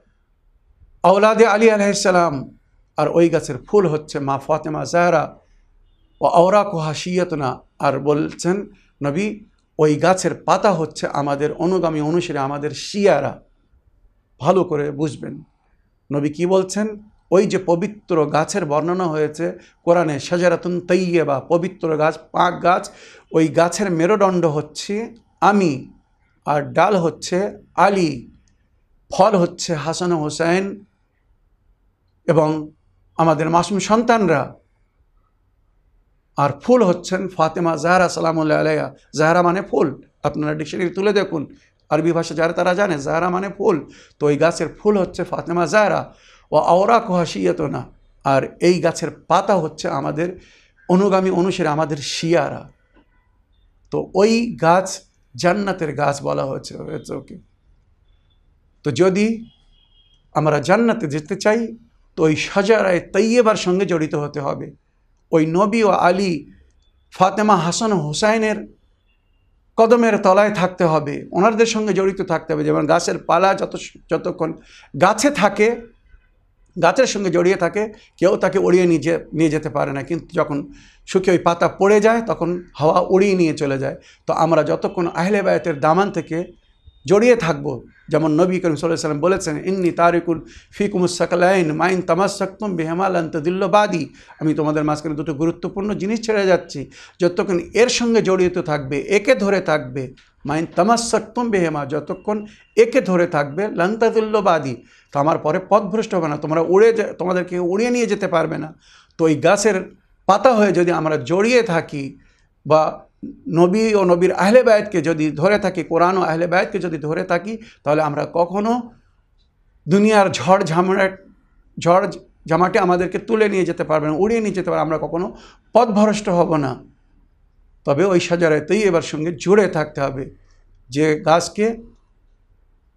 [SPEAKER 1] আওলাদে আলী আলাইসালাম আর ওই গাছের ফুল হচ্ছে মা ফাতেমা জাহরা ও আওরা কোহাসিয়তনা আর বলছেন, নবী, ওই গাছের পাতা হচ্ছে আমাদের অনুগামী অনুসারে, আমাদের শিয়ারা। ভালো করে বুঝবেন। নবী কি বলছেন? ওই যে পবিত্র গাছের বর্ণনা হয়েছে কোরআনে সাজারাতুন তৈয়ে বা পবিত্র গাছ, পাক গাছ, ওই গাছের মেরুদণ্ড হচ্ছে আমি আর ডাল হচ্ছে আলী, ফল হচ্ছে হাসান হোসেন এবং আমাদের মাসুম সন্তানরা। আর ফুল হচ্ছেন ফাতেমা জাহরা, সালামুল্লাহ আলাইয়া জাহরা মানে ফুল, আপনারা ডিকশনারি তুলে দেখুন। আরবি ভাষা যারা তারা জানে, জাহরা মানে ফুল। তো ওই গাছের ফুল হচ্ছে ফাতেমা জাহরা। ও আওরা কোহাসিয়ত না আর এই গাছের পাতা হচ্ছে আমাদের অনুগামী অনুসারে, আমাদের শিয়ারা। তো ওই গাছ জান্নাতের গাছ বলা হয়েছে ওকে। তো যদি আমরা জান্নাতে যেতে চাই, তো ওই সাজারায় তৈয়বার সঙ্গে জড়িত হতে হবে। ওই নবী ও আলী ফাতেমা হাসান হোসাইনের কদমের তলায় থাকতে হবে। ওনারদের সঙ্গে জড়িত থাকতে হবে। যেমন গাছের পালা যত যতক্ষণ গাছে থাকে গাছের সঙ্গে জড়িয়ে থাকে, কেউ তাকে উড়িয়ে নিয়ে নিয়ে যেতে পারে না। কিন্তু যখন শুকিয়ে ওই পাতা পড়ে যায়, তখন হাওয়া উড়িয়ে নিয়ে চলে যায়। তো আমরা যতক্ষণ আহলে বায়তের দামান থেকে জড়িয়ে থাকব, যেমন নবী করিম সাল্লাম বলেছেন, ইন্নি তারিকুল ফিকুমুসাকালাইন মাইন তামাসাক্তুম বেহেমাল আন্তদিল্লবাদী আমি তোমাদের মাঝখানে দুটো গুরুত্বপূর্ণ জিনিস ছেড়ে যাচ্ছি। যতক্ষণ এর সঙ্গে জড়িত থাকবে, একে ধরে থাকবে, মাইন তামাসাক্তুম বেহেমা, যতক্ষণ একে ধরে থাকবে লান্তাদুল্লবাদী তো আমার পরে পথভ্রষ্ট হবে না। তোমরা উড়ে তোমাদেরকে উড়িয়ে নিয়ে যেতে পারবে না। তো ওই গাছের পাতা হয়ে যদি আমরা জড়িয়ে থাকি বা নবী ও নবীর আহলে বায়তকে যদি ধরে থাকি, কোরআন ও আহলে বায়তকে যদি ধরে থাকি, তাহলে আমরা কখনো দুনিয়ার ঝড় ঝামড়া, ঝড় জামাটে আমাদেরকে তুলে নিয়ে যেতে পারবে না, উড়িয়ে নিয়ে যেতে পারবে আমরা কখনো পথভ্রষ্ট হব না। তবে ওই সাজারাতেই এবার সঙ্গে জুড়ে থাকতে হবে যে গাছকে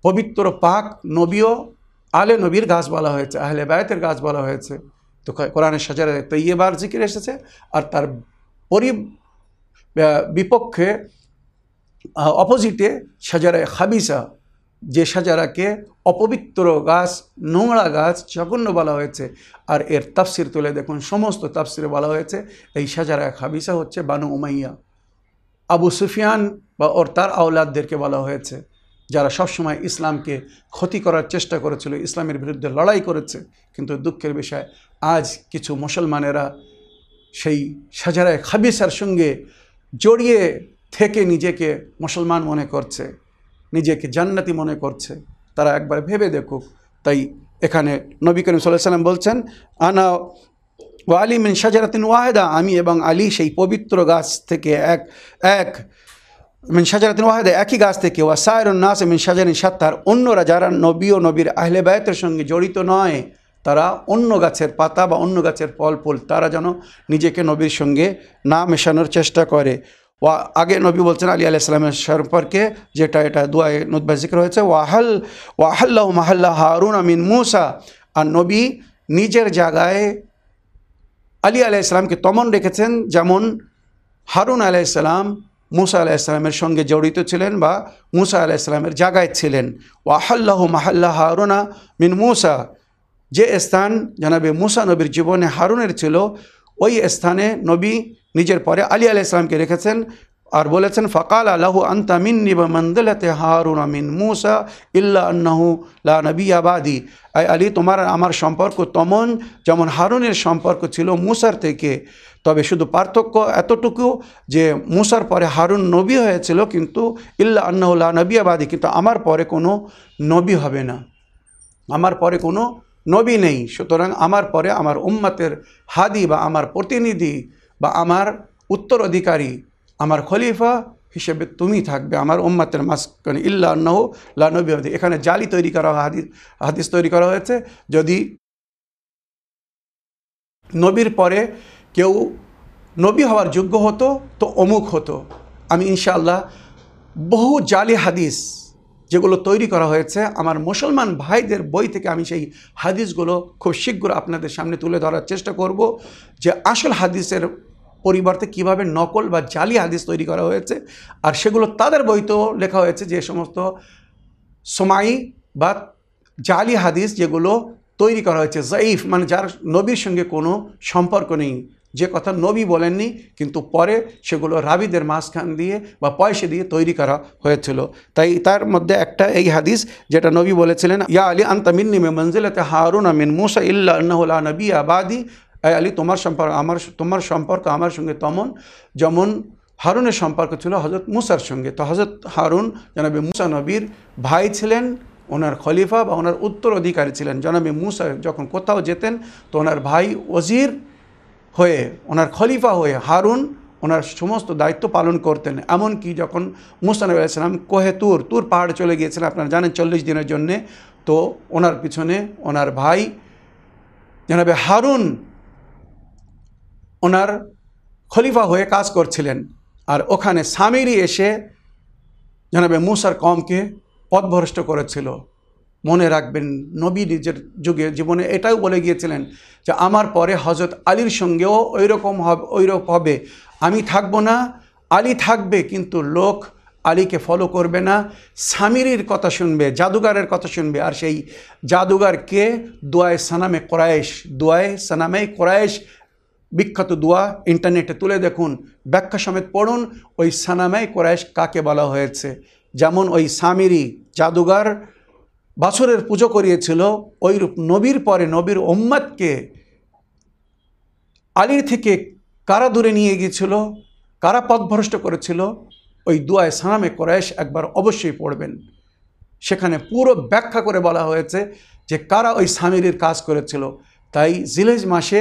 [SPEAKER 1] পবিত্র পাক নবীও আলে নবীর গাছ বলা হয়েছে, আহলে বায়তের গাছ বলা হয়েছে। তো কোরআনের সাজারে তৈয়বার জিকির এসেছে আর তার পরি বিপক্ষে অপোজিটে সাজারায় খাবিসা, যে সাজারাকে অপবিত্র গাছ, নোংরা গাছ, জঘন্য বলা হয়েছে। আর এর তাফসির তুলে দেখুন, সমস্ত তাফসিরে বলা হয়েছে, এই সাজারায় খাবিসা হচ্ছে বানু উমাইয়া। আবু সুফিয়ান বা ওর তার আওলাদদেরকে বলা হয়েছে। যারা সবসময় ইসলামকে ক্ষতি করার চেষ্টা করেছিল, ইসলামের বিরুদ্ধে লড়াই করেছে, কিন্তু দুঃখের বিষয়, আজ কিছু মুসলমানেরা সেই সাজারায় খাবিসার সঙ্গে জড়িয়ে থেকে নিজেকে মুসলমান মনে করছে, নিজেকে জান্নাতি মনে করছে। তারা একবার ভেবে দেখুক। তাই
[SPEAKER 2] এখানে নবী করিম সাল্লাহ সাল্লাম বলছেন, আনা ও আলী মিন সাজারাতিন ওয়াহেদা আমি এবং আলী সেই পবিত্র গাছ থেকে এক এক মিন সাজারাতিন ওয়াহেদা, একই গাছ থেকে, ওয়া সায়রুন নাস মিন সাজারিন সাত্তার অন্যরা যারা নবী ও নবীর আহলে বায়তের সঙ্গে জড়িত নয়, তারা অন্য গাছের পাতা বা অন্য গাছের ফল ফুল তারা যেন নিজেকে নবীর সঙ্গে না মেশানোর চেষ্টা করে। ওয়া, আগে নবী বলছেন আলী আলাইসালামের সম্পর্কে, যেটা এটা দুয়ায় নুদ্বা জিক্র হয়েছে ওয়াহাল ওয়াহাল্লাহ মাহাল্লা হারুন আমিন মুসা আর নবী নিজের জায়গায় আলী আলাইসালামকে তমন রেখেছেন, যেমন হারুন আলাইসালাম মুসা আলাইসালামের সঙ্গে জড়িত ছিলেন বা মুসা আলাইসালামের জায়গায় ছিলেন। ওয়াহাল্লাহ মাহাল্লা হারুনা মিন মুসা। যে স্থান জানাবে মুসা নবীর জীবনে হারুনের ছিল, ওই স্থানে নবী নিজের পরে আলী আলাহ ইসলামকে রেখেছেন। আর বলেছেন, ফকাল আলাহু আন্তা মিন্নি বা মন্দলাতে হারুন আমিন মুসা ইল্লা আন্নাহু লা নবী আবাদি আই আলী, তোমার আমার সম্পর্ক তমন যেমন হারুনের সম্পর্ক ছিল মুসার থেকে। তবে শুধু পার্থক্য এতটুকু যে মুসার পরে হারুন নবী হয়েছিল কিন্তু ইল্লা আন্নাহু লা নবী আবাদি কিন্তু আমার পরে কোনো নবী হবে না। আমার পরে কোনো নবী নেই। সুতরাং আমার পরে আমার উম্মতের হাদি বা আমার প্রতিনিধি বা আমার উত্তরাধিকারী আমার খলিফা হিসেবে তুমি থাকবে, আমার উম্মাতের মাঝখানে। ইল্লা আন্নাহ লা নবী আবাদি এখানে জালি তৈরি করা হাদিস হাদিস তৈরি করা হয়েছে। যদি নবীর পরে কেউ নবী হওয়ার যোগ্য হতো, তো অমুক হতো। আমি ইনশাআল্লাহ বহু জালি হাদিস যেগুলো তৈরি করা হয়েছে, আমার মুসলমান ভাইদের বই থেকে আমি সেই হাদিসগুলো খুব শীঘ্র আপনাদের সামনে তুলে ধরার চেষ্টা করব যে আসল হাদিসের পরিবর্তে কীভাবে নকল বা জালি হাদিস তৈরি করা হয়েছে, আর সেগুলো তাদের বইতেও লেখা হয়েছে যে সমস্ত সোমাই বা জালি হাদিস যেগুলো তৈরি করা হয়েছে, জাইফ মানে যার নবীর সঙ্গে কোনো সম্পর্ক নেই। যে কথা নবী বলেননি, কিন্তু পরে সেগুলো রাবিদের মাঝখান দিয়ে বা পয়সা দিয়ে তৈরি করা হয়েছিল। তাই তার মধ্যে একটা এই হাদিস যেটা নবী বলেছিলেন, ইয়া আলী আন্তা মিন্নি মে মঞ্জিলাতে হারুন আমিন মুসা ইল্লা নবী আবাদি আলী, তোমার সম্পর্ক, আমার, তোমার সম্পর্ক আমার সঙ্গে তেমন। যেমন হারুনের সম্পর্ক ছিল হজরত মুসার সঙ্গে। তো হজরত হারুন জানাবে মুসা নবীর ভাই ছিলেন, ওনার খলিফা বা ওনার উত্তরাধিকারী ছিলেন। জনাবে মুসা যখন কোথাও যেতেন, তো ওনার ভাই ওজির হয়ে, ওনার খলিফা হয়ে হারুন ওনার সমস্ত দায়িত্ব পালন করতেন। এমনকি যখন মুসা নবী আলাইসালাম কোহেতুর তুর পাহাড়ে চলে গিয়েছিলেন, আপনারা জানেন চল্লিশ দিনের জন্যে, তো ওনার পিছনে ওনার ভাই জানাবে হারুন ওনার খলিফা হয়ে কাজ করছিলেন। আর ওখানে স্বামীরই এসে জানাবে মুসার কমকে পথভ্রষ্ট করেছিল। মনে রাখবেন, নবী নিজের যুগে, জীবনে এটাও বলে গিয়েছিলেন যে, আমার পরে হজরত আলীর সঙ্গেও ওই রকম হবে ওই রকম হবে। আমি থাকব না, আলী থাকবে, কিন্তু লোক আলীকে ফলো করবে না। স্বামীর কথা শুনবে, জাদুগারের কথা শুনবে। আর সেই জাদুগারকে দোয়ায় সানামে কোরায়েশ দোয়ায় সানামে কোরায়েশ বিখ্যাত দোয়া ইন্টারনেটে তুলে দেখুন। ব্যাখ্যা সমেত পড়ুন, ওই সানামাই কোরাইশ কাকে বলা হয়েছে? যেমন ওই সামিরি জাদুগার বাছরের পুজো করিয়েছিল ওই রূপ নবীর পরে নবীর ওম্মাদকে আলীর থেকে কারা দূরে নিয়ে গিয়েছিল, কারা পথভ্রষ্ট করেছিল, ওই দুয়ায় সানামে কোরাইশ একবার অবশ্যই পড়বেন। সেখানে পুরো ব্যাখ্যা করে বলা হয়েছে যে কারা ওই স্বামীর কাজ করেছিল। তাই জিলেজ মাসে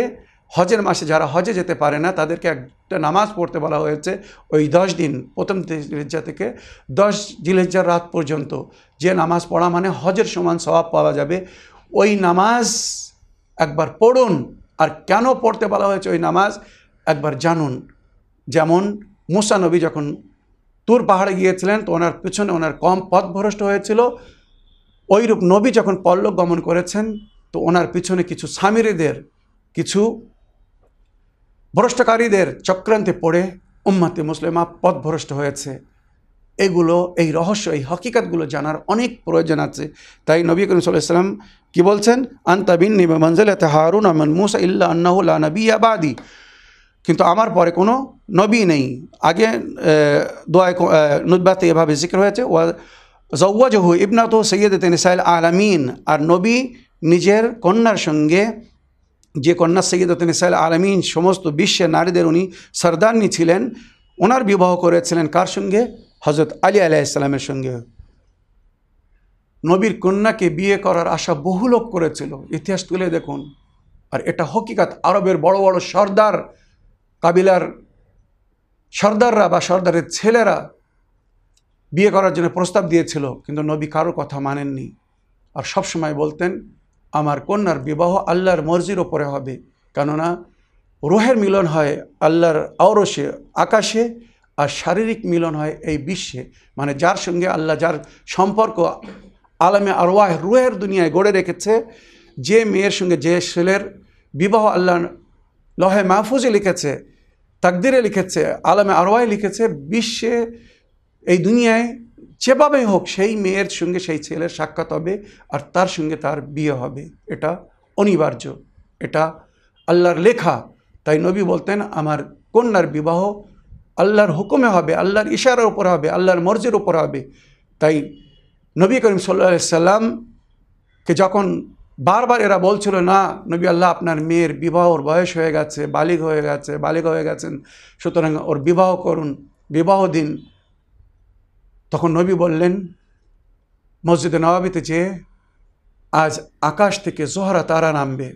[SPEAKER 2] হজের মাসে যারা হজে যেতে পারে না, তাদেরকে একটা নামাজ পড়তে বলা হয়েছে ওই দশ দিন, প্রথম জিলেজ্জা থেকে দশ জিলেজ্জার রাত পর্যন্ত। যে নামাজ পড়া মানে হজের সমান স্বভাব পাওয়া যাবে। ওই নামাজ একবার পড়ুন, আর কেন পড়তে বলা হয়েছে ওই নামাজ একবার জানুন। যেমন মুসা নবী যখন তুর পাহাড়ে গিয়েছিলেন, তো ওনার পিছনে ওনার কম পথভ্রষ্ট হয়েছিল। ওইরূপ নবী যখন পল্লব গমন করেছেন, তো ওনার পিছনে কিছু স্বামীদের কিছু ভ্রষ্টকারীদের চক্রান্তে পড়ে উম্মাতে মুসলিমা পথভ্রষ্ট হয়েছে। এগুলো, এই রহস্য, এই হকিকতগুলো জানার অনেক প্রয়োজন আছে। তাই নবী করিম সাল্লাম কি বলছেন? আন্তা বিন নিবে মঞ্জিলাতে হারুন আমন মুসা ইল্লা আন্নাহুল্লা নবী আবাদি কিন্তু আমার পরে কোনো নবী নেই। আগে দোয়ায় নুদবাতে এভাবে জিক্র হয়েছে। ও জৌওয়াজহু ইবনাত সৈয়দ নিসাইল আলামিন। আর নবী নিজের কন্যার সঙ্গে যে কন্যা সৈয়দত নিসাইল আলমিন সমস্ত বিশ্বের নারীদের উনি সর্দারনি ছিলেন, ওনার বিবাহ করেছিলেন কার সঙ্গে? হজরত আলী আলাইসালামের সঙ্গে।
[SPEAKER 1] নবীর কন্যাকে বিয়ে করার আশা বহু লোক করেছিল। ইতিহাস তুলে দেখুন। আর এটা হকিকাত, আরবের বড় বড় সর্দার, কাবিলার সর্দাররা বা সর্দারের ছেলেরা বিয়ে করার জন্য প্রস্তাব দিয়েছিল, কিন্তু নবী কারও কথা মানেননি। আর সবসময় বলতেন আমার কন্যার বিবাহ আল্লাহর মর্জির ওপরে হবে। কেননা রোহের মিলন হয় আল্লাহর আওরসে, আকাশে, আর শারীরিক মিলন হয় এই বিশ্বে। মানে যার সঙ্গে আল্লাহ, যার সম্পর্ক আলামে আরওয়াহ, রুহের দুনিয়ায় গড়ে রেখেছে, যে মেয়ের সঙ্গে যে ছেলের বিবাহ আল্লাহ লহে মাহফুজে লিখেছে, তাকদিরে লিখেছে, আলামে আরওয়ায় লিখেছে, বিশ্বে এই দুনিয়ায় যেভাবেই হোক, সেই মেয়ের সঙ্গে সেই ছেলের সাক্ষাৎ হবে আর তার সঙ্গে তার বিয়ে হবে। এটা অনিবার্য। এটা আল্লাহর লেখা। তাই নবী বলতেন, আমার কন্যার বিবাহ আল্লাহর হুকুমে হবে, আল্লাহর ইশারার উপর হবে, আল্লাহর মর্জির উপর হবে। তাই নবী করিম সাল্লা সাল্লামকে যখন বারবার এরা বলছিল, না, নবী আল্লাহ, আপনার মেয়ের বিবাহ ওর বয়স হয়ে গেছে, বালিগ হয়ে গেছে, বালিগ হয়ে গেছেন, সুতরাং ওর বিবাহ করুন, বিবাহ দিন। তখন নবী বললেন, মসজিদে নবাবিতে যেয়ে আজ আকাশ থেকে জোহরা তারা নামবে।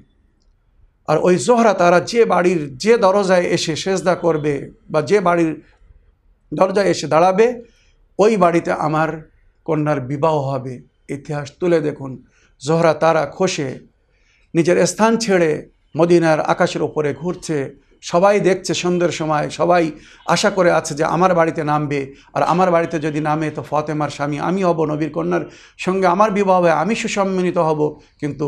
[SPEAKER 1] আর ওই জোহরা তারা যে বাড়ির যে দরজায় এসে সেজদা করবে বা যে বাড়ির দরজায় এসে দাঁড়াবে, ওই বাড়িতে আমার কন্যার বিবাহ হবে। ইতিহাস তুলে দেখুন, জোহরা তারা খসে, নিজের স্থান ছেড়ে মদিনার আকাশের ওপরে ঘুরছে সবাই দেখছে সন্ধ্যের সময়, সবাই আশা করে আছে যে আমার বাড়িতে নামবে। আর আমার বাড়িতে যদি নামে তো ফতেমার স্বামী, আমি হব নবীর কন্যার সঙ্গে আমার বিবাহ হবে আমি সুসম্মানিত হব। কিন্তু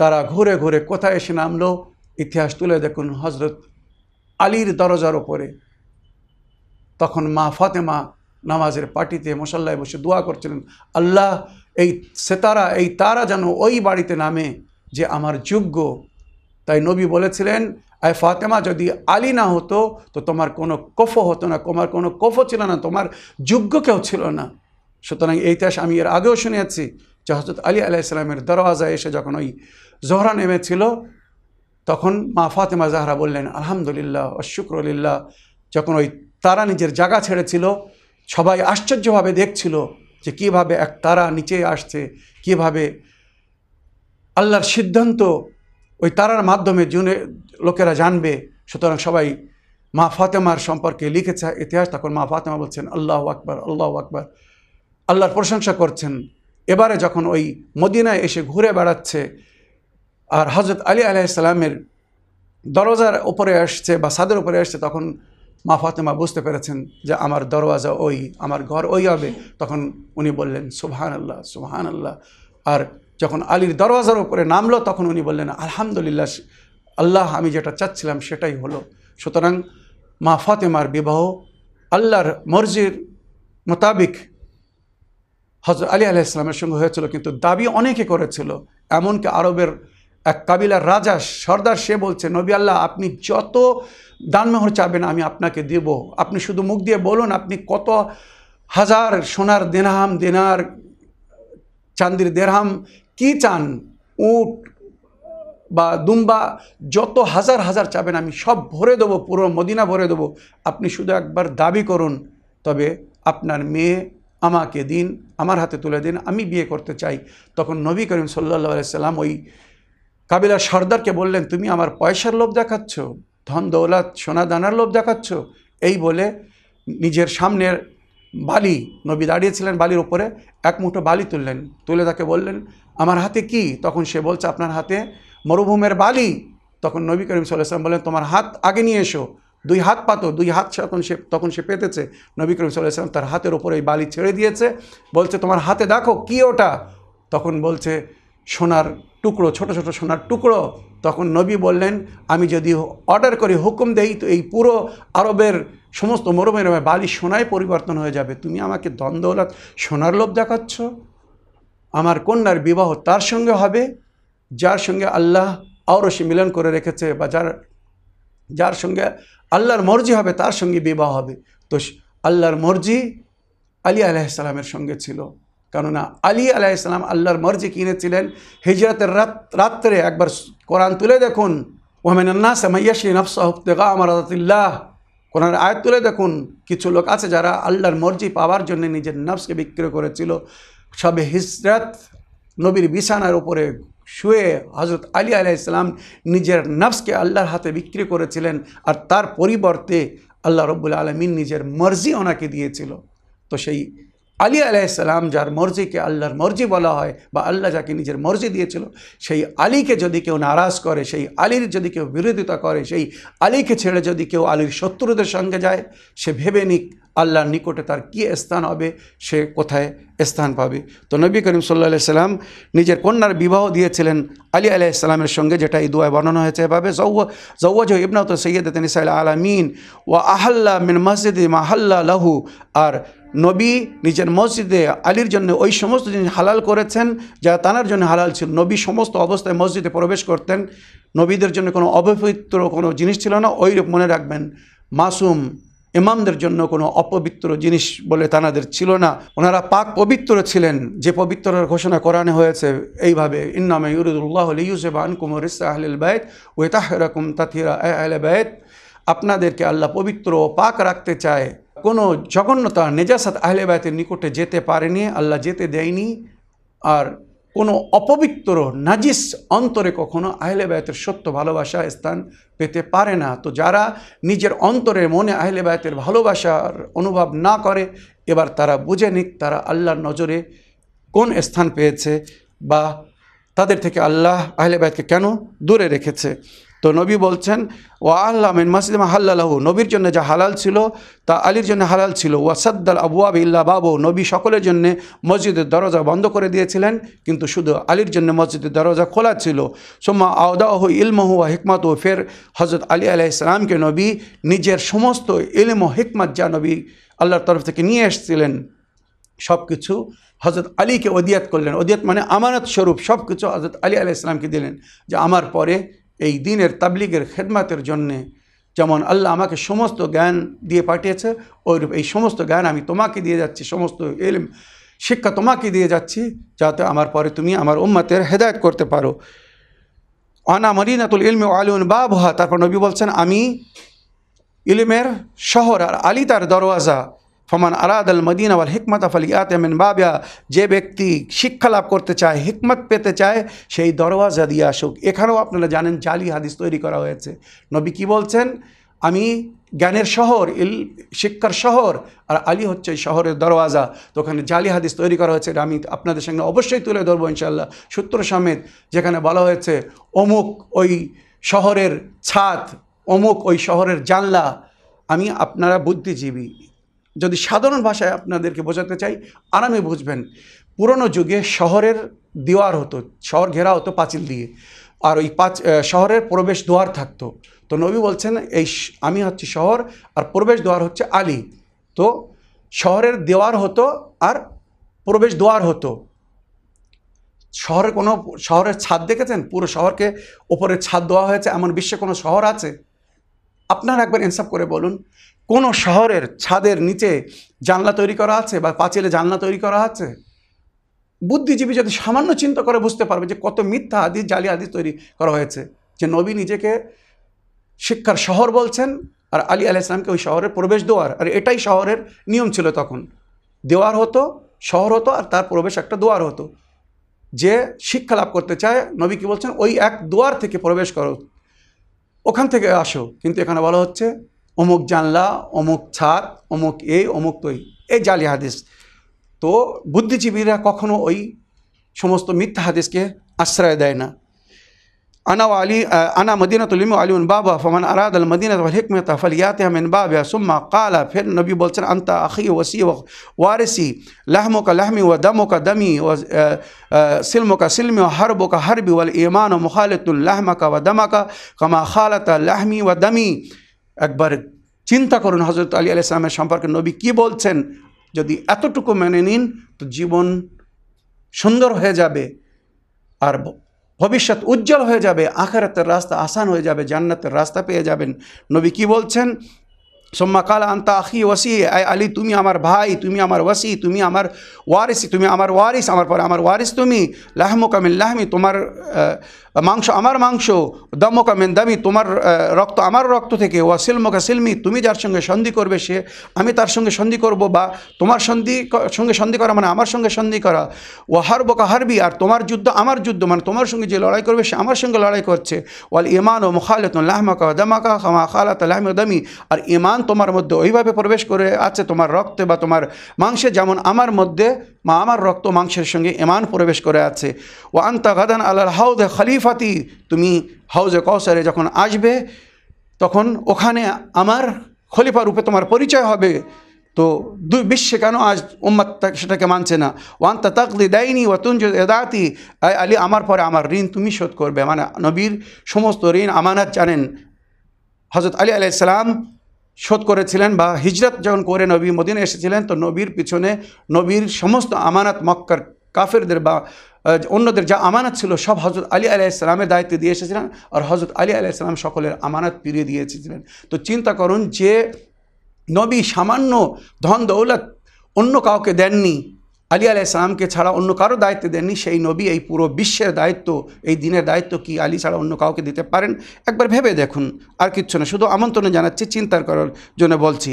[SPEAKER 1] তারা ঘুরে ঘুরে কোথায় এসে নামলো? ইতিহাস তুলে দেখুন হজরত আলীর দরজার ওপরে তখন মা ফাতেমা নামাজের পার্টিতে মশাল্লায় বসে দোয়া করছিলেন, আল্লাহ, এই সেতারা, এই তারা যেন ওই বাড়িতে নামে যে আমার যোগ্য। তাই নবী বলেছিলেন আয় ফাতেমা, যদি আলী না হতো, তো তোমার কোনো কফ হতো না, তোমার কোনো কফ ছিল না, তোমার যোগ্য কেউ ছিল না। সুতরাং এই ইতিহাস আমি এর আগেও শুনেছি যে হজরত আলী আলাইসালামের দরওয়াজায় এসে যখন ওই জোহরা নেমেছিল, তখন মা ফাতেমা জাহরা বললেন, আলহামদুলিল্লাহ, অশুক্রলিল্লাহ। যখন ওই তারা নিজের জায়গা ছেড়েছিল, সবাই আশ্চর্যভাবে দেখছিল যে কীভাবে এক তারা নিচে আসছে, কীভাবে আল্লাহর সিদ্ধান্ত ওই তারার মাধ্যমে জুনে লোকেরা জানবে, সুতরাং সবাই মা ফাতেমার সম্পর্কে লিখেছে, ইতিহাস তখন মা ফাতেমা বলছেন, আল্লাহ আকবর আল্লাহ আকবর। আল্লাহর প্রশংসা করছেন। এবারে যখন ওই মদিনায় এসে ঘুরে বেড়াচ্ছে, আর হজরত আলী আলাইসালামের দরজার উপরে আসছে বা সাদের উপরে আসছে, তখন মা ফাতেমা বুঝতে পেরেছেন যে আমার দরওয়াজা ওই, আমার ঘর ওই হবে। তখন উনি বললেন সুবহান আল্লাহ সুবহান আল্লাহ আর যখন আলীর দরওয়াজার উপরে নামলো, তখন উনি বললেন, আলহামদুলিল্লাহ, আল্লাহ, আমি যেটা চাচ্ছিলাম সেটাই হলো। সুতরাং মা ফাতেমার বিবাহ, আল্লাহর মর্জির মোতাবিক হজরত আলী আলাইসলামের সঙ্গে হয়েছিল, কিন্তু দাবি অনেকে করেছিল। এমনকি আরবের এক কাবিলার রাজা সর্দার, সে বলছে, নবী আল্লাহ, আপনি যত দানমোহর চাবেন, আমি আপনাকে দেব। আপনি শুধু মুখ দিয়ে বলুন, আপনি কত হাজার সোনার দেনাহাম, দেনার চান্দির দেরহাম কি চান? উট বা দুম্বা যত হাজার হাজার চাবেন, আমি সব ভরে দেবো, পুরো মদিনা ভরে দেবো। আপনি শুধু একবার দাবি করুন, তবে আপনার মেয়ে আমাকে দিন, আমার হাতে তুলে দিন, আমি বিয়ে করতে চাই। তখন নবী করিম সাল্লা সাল্লাম ওই কাবিলার সর্দারকে বললেন, তুমি আমার পয়সার লোভ দেখাচ্ছ, ধন দৌলত সোনা দানার লোভ দেখাচ্ছ? এই বলে নিজের সামনের বালি, নবী দাঁড়িয়েছিলেন বালির ওপরে এক মুঠো বালি তুললেন, তুলে তাকে বললেন আমার হাতে কি? তখন সে বলছে, আপনার হাতে মরুভূমের বালি। তখন নবী করিম সাল্লাম বললেন, তোমার হাত আগে নিয়ে এসো। দুই হাত পাতো, দুই হাত তখন সে তখন সে পেতেছে। নবী করিম সাল্লাম তার হাতের ওপরে এই বালি ছেড়ে দিয়েছে, বলছে, তোমার হাতে দেখো কি ওটা? তখন বলছে, সোনার টুকরো, ছোট ছোট সোনার টুকরো। তখন নবী বললেন, আমি যদি অর্ডার করি, হুকুম দেই, তো এই পুরো আরবের সমস্ত মরুমের বালি সোনায় পরিবর্তন হয়ে যাবে। তুমি আমাকে দ্বন্দ্বলাত সোনার লোভ দেখাচ্ছ? আমার কন্যার বিবাহ তার সঙ্গে হবে, যার সঙ্গে আল্লাহ আওরসি মিলন করে রেখেছে বা যার যার সঙ্গে আল্লাহর মর্জি হবে, তার সঙ্গে বিবাহ হবে। তো আল্লাহর মর্জি আলী আলাইসালামের সঙ্গে ছিল। কেননা আলী আলাইসালাম আল্লাহর মর্জি কিনেছিলেন। হিজরতের রাত, রাত্রে একবার কোরআন তুলে দেখুন। ওহামেনান্না সামাইয়াশি নফসাহা আমারাতিল্লাহ কোরআন আয়াত তুলে দেখুন। কিছু লোক আছে যারা আল্লাহর মর্জি পাওয়ার জন্য নিজের নফসকে বিক্রি করেছিল। সবে হিজরত
[SPEAKER 2] নবীর বিছানার উপরে শুয়ে হজরত আলী আলাইসালাম নিজের নফসকে আল্লাহর হাতে বিক্রি করেছিলেন আর তার পরিবর্তে আল্লাহ রব্বুল আলমিন নিজের মর্জি ওনাকে দিয়েছিল। তো সেই আলী আলাইসালাম যার মর্জিকে আল্লাহর মর্জি বলা হয় বা আল্লাহ যাকে নিজের মর্জি দিয়েছিল, সেই আলীকে যদি কেউ নারাজ করে, সেই আলীর যদি কেউ বিরোধিতা করে, সেই আলীকে ছেড়ে যদি কেউ আলীর শত্রুদের সঙ্গে যায়, সে ভেবে নিক আল্লাহর নিকটে তার কী স্থান হবে, সে কোথায় স্থান পাবে। তো নবী করিম সাল্লা সাল্লাম নিজের কন্যার বিবাহ দিয়েছিলেন আলী আলাইসালামের সঙ্গে, যেটা এই দুয়ায় বর্ণনা হয়েছে, এভাবে জৌ জৌজ ইবনাত সৈয়দ নিসাইল আলামিন ও আহাল্লা মিন মসজিদ মাহাল্লা লাহু, আর নবী নিজের মসজিদে আলীর জন্য ওই সমস্ত জিনিস হালাল করেছেন, যা তানার জন্য হালাল ছিল। নবী সমস্ত অবস্থায় মসজিদে প্রবেশ করতেন। নবীদের জন্য কোনো অপবিত্র কোনো জিনিস ছিল না, ওইরূপ মনে রাখবেন। মাসুম ইমামদের জন্য কোনো অপবিত্র জিনিস বলে তানাদের ছিল না। ওনারা পাক পবিত্র ছিলেন। যে পবিত্রের ঘোষণা করানো হয়েছে, এইভাবে, ইন্নামে ইউরুদুল্লাহ ইউসেফ আনকুমর ইসা আহলিল বাইত ওয়েতাহরকুম তাথিরা আহলে বাইত। আপনাদেরকে আল্লাহ পবিত্র ও পাক রাখতে চায়। কোনো জঘন্যতা, নেজাসাত আহলে বায়তের নিকটে যেতে পারেনি, আল্লাহ যেতে দেয়নি। আর কোনো অপবিত্র, নাজিস অন্তরে কখনো আহলে বায়তের সত্য ভালোবাসা স্থান পেতে পারে না। তো যারা নিজের অন্তরে মনে আহলে বায়তের ভালোবাসার অনুভব না করে, এবার তারা বুঝে নিক তারা আল্লাহর নজরে কোন স্থান পেয়েছে বা তাদের থেকে আল্লাহ আহলে বায়তকে কেন দূরে রেখেছে। তো নবী বলছেন, ও আল্লাহ মিন মাসিদ হাল্লাহু নবীর জন্য যা হালাল ছিল, তা আলীর জন্য হালাল ছিল। ওয়াসাদ্দাল আবুয়াব ইল্লা বাবু। নবী সকলের জন্য মসজিদের দরজা বন্ধ করে দিয়েছিলেন, কিন্তু শুধু আলীর জন্য মসজিদের দরজা খোলা ছিল। সোম্মা আওদাহ ইলমহু ও হিকমত। ও ফের হজরত আলী আলাইসালামকে নবী নিজের সমস্ত ইলম ও হিকমত যা নবী আল্লাহর তরফ থেকে নিয়ে এসেছিলেন সব কিছু হজরত আলীকে ওদিয়াত করলেন। ওদিয়াত মানে আমানত স্বরূপ সব কিছু হজরত আলী আলাইসালামকে দিলেন যে আমার পরে এই দিনের তাবলিগের খেদমাতের জন্যে যেমন আল্লাহ আমাকে সমস্ত জ্ঞান দিয়ে পাঠিয়েছে, ওইরূপ এই সমস্ত জ্ঞান আমি তোমাকে দিয়ে যাচ্ছি, সমস্ত এলম শিক্ষা তোমাকে দিয়ে যাচ্ছি, যাতে আমার পরে তুমি আমার উম্মাতের হেদায়ত করতে পারো। আনা মরিনাতুল ইলমে আলুন বাবহা, তারপর নবী বলছেন, আমি ইলমের শহর আর আলী তার দরওয়াজা ফমান আরাদ আল মদিনা ওয়াল হিকমত আফল ইয়াতেমিন বাবিয়া যে ব্যক্তি শিক্ষা লাভ করতে চায়, হিকমত পেতে চায়, সেই দরওয়াজা দিয়ে আসুক। এখানেও আপনারা জানেন জালি হাদিস তৈরি করা হয়েছে। নবী কি বলছেন? আমি জ্ঞানের শহর, ইল, শিক্ষার শহর, আর আলী হচ্ছে শহরের দরওয়াজা। তো ওখানে জালি হাদিস তৈরি করা হয়েছে আমি আপনাদের সঙ্গে অবশ্যই তুলে ধরবো ইনশাল্লাহ সূত্র সমেত যেখানে বলা হয়েছে, অমুক ওই শহরের ছাদ, অমুক ওই শহরের জানলা, আমি আপনারা বুদ্ধিজীবী। যদি সাধারণ ভাষায় আপনাদেরকে বোঝাতে চাই, আরামে বুঝবেন, পুরনো যুগে শহরের দেওয়ার হতো, শহর ঘেরা হতো পাঁচিল দিয়ে। আর ওই পাঁচ শহরের প্রবেশ দ্বার থাকতো। তো নবী বলছেন, এই আমি হচ্ছি শহর, আর প্রবেশ দ্বার হচ্ছে আলী। তো শহরের দেওয়ার হতো, আর প্রবেশ দ্বার হতো। শহরের কোনো, শহরের ছাদ দেখেছেন? পুরো শহরকে ওপরে ছাদ দেওয়া হয়েছে, এমন বিশ্বে কোনো শহর আছে? আপনারা একবার ইনসাফ করে বলুন, কোনো শহরের ছাদের নিচে জানলা তৈরি করা আছে বা পাঁচিলে জানলা তৈরি করা আছে? বুদ্ধিজীবী যদি সামান্য চিন্তা করে বুঝতে পারবে যে কত মিথ্যা হাদিস, জালি হাদিস তৈরি করা হয়েছে। যে নবী নিজেকে শিক্ষার শহর বলছেন আর আলী আলাহ ইসলামকে ওই শহরের প্রবেশ দোয়ার। আর এটাই শহরের নিয়ম ছিল তখন। দেওয়ার হতো, শহর হতো আর তার প্রবেশ একটা দোয়ার হতো। যে শিক্ষা লাভ করতে চায়, নবী কি বলছেন, ওই এক দুয়ার থেকে প্রবেশ করো। ওখান থেকে আসো। কিন্তু এখানে বলা হচ্ছে, অমুক জানলা, অমুক ছাদ, অমুক এই, অমুক তৈ এই। জালি হাদিস। তো বুদ্ধিজীবীরা কখনো ওই সমস্ত মিথ্যা হাদিসকে আশ্রয় দেয় না। আনা আলী আনা মদিনা তুলিম আলিউন বাবা ফমান আরাদ আল মদিনা হিকমত ফলিয়াত মিন বাবা সুম্মা কালা ফির নবী বলছেন আন্তা আখি ওসি ওয়ারিসি লাহমুকা লাহমি ও দমুকা দমি ও সিলমুকা সিলমি ও হরবুকা হরবি ওয়াল ইমান ও মুখালিতুল লাহমাকা ও দমাকা কমা খালাতা লাহমি ও দমি একবার চিন্তা করুন হজরত আলী আলি ইসলামের সম্পর্কে নবী কি বলছেন? যদি এতটুকু মেনে নিন, তো জীবন সুন্দর হয়ে যাবে। আর ভবিষ্যৎ উজ্জ্বল হয়ে যাবে, আখেরাতের রাস্তা আসান হয়ে যাবে, জান্নাতের রাস্তা পেয়ে যাবেন। নবী কি বলছেন? সোম্মা কাল আন্তা আখি ওয়াসি আলী, তুমি আমার ভাই, তুমি আমার ওয়াসি, তুমি আমার ওয়ারিস, তুমি আমার ওয়ারিস, আমার পরে আমার ওয়ারিস তুমি। লাহমু কামিল লাহমি, তোমার মাংস, আমার মাংস, দমকা মেন দামি তোমার রক্ত, আমার রক্ত থেকে, ওয়া সিলমকা সিলমি, তুমি যার সঙ্গে সন্ধি করবে সে, আমি তার সঙ্গে সন্ধি করব বা তোমার সন্ধি সঙ্গে সন্ধি করা মানে আমার সঙ্গে সন্ধি করা। ও হারবকা হারবি, আর তোমার যুদ্ধ আমার যুদ্ধ মানে তোমার সঙ্গে যে লড়াই করবে সে আমার সঙ্গে লড়াই করছে। ওয়াল ইমান ও মুখালেত লাহমাকা দামাকা খামা খালাত লাহম দামি, আর ইমান তোমার মধ্যে ওইভাবে প্রবেশ করে আছে তোমার রক্তে বা তোমার মাংসে, যেমন আমার মধ্যে মা আমার রক্ত মাংসের সঙ্গে ইমান প্রবেশ করে আছে। ও আন্তা গাদান আল্লাহ হাউদে খলিফাতি তুমি হাউজে কৌসারে যখন আসবে, তখন ওখানে আমার খলিফা রূপে তোমার পরিচয় হবে। তো দুই বিশ্বে কেন আজ উম্মাদ সেটাকে মানছে না? ওয়ান্তা তাকলি দেয়নি ওয়াতুঞ্জ এদাতি আলী, আমার পরে আমার ঋণ তুমি শোধ করবে। মানে নবীর সমস্ত ঋণ আমানত জানেন। হজরত আলী আলাইসালাম শোধ করেছিলেন বা হিজরত যখন করে নবী মদিনে এসেছিলেন, তো নবীর পিছনে নবীর সমস্ত আমানত মক্কার কাফেরদের বা অন্যদের যা আমানত ছিল, সব হজরত আলী আলাইসালামের দায়িত্বে দিয়ে এসেছিলেন আর হজরত আলী আলাইসালাম সকলের আমানত ফিরিয়ে দিয়ে এসেছিলেন। তো চিন্তা করুন যে নবী সামান্য ধন দৌলত অন্য কাউকে দেননি আলী আলাইসালামকে ছাড়া অন্য কারও দায়িত্ব দেননি। সেই নবী এই পুরো বিশ্বের দায়িত্ব, এই দিনের দায়িত্ব কি আলী ছাড়া অন্য কাউকে দিতে পারেন? একবার ভেবে দেখুন, আর কিচ্ছু না। শুধু আমন্ত্রণে জানাচ্ছি, চিন্তার করার জন্য বলছি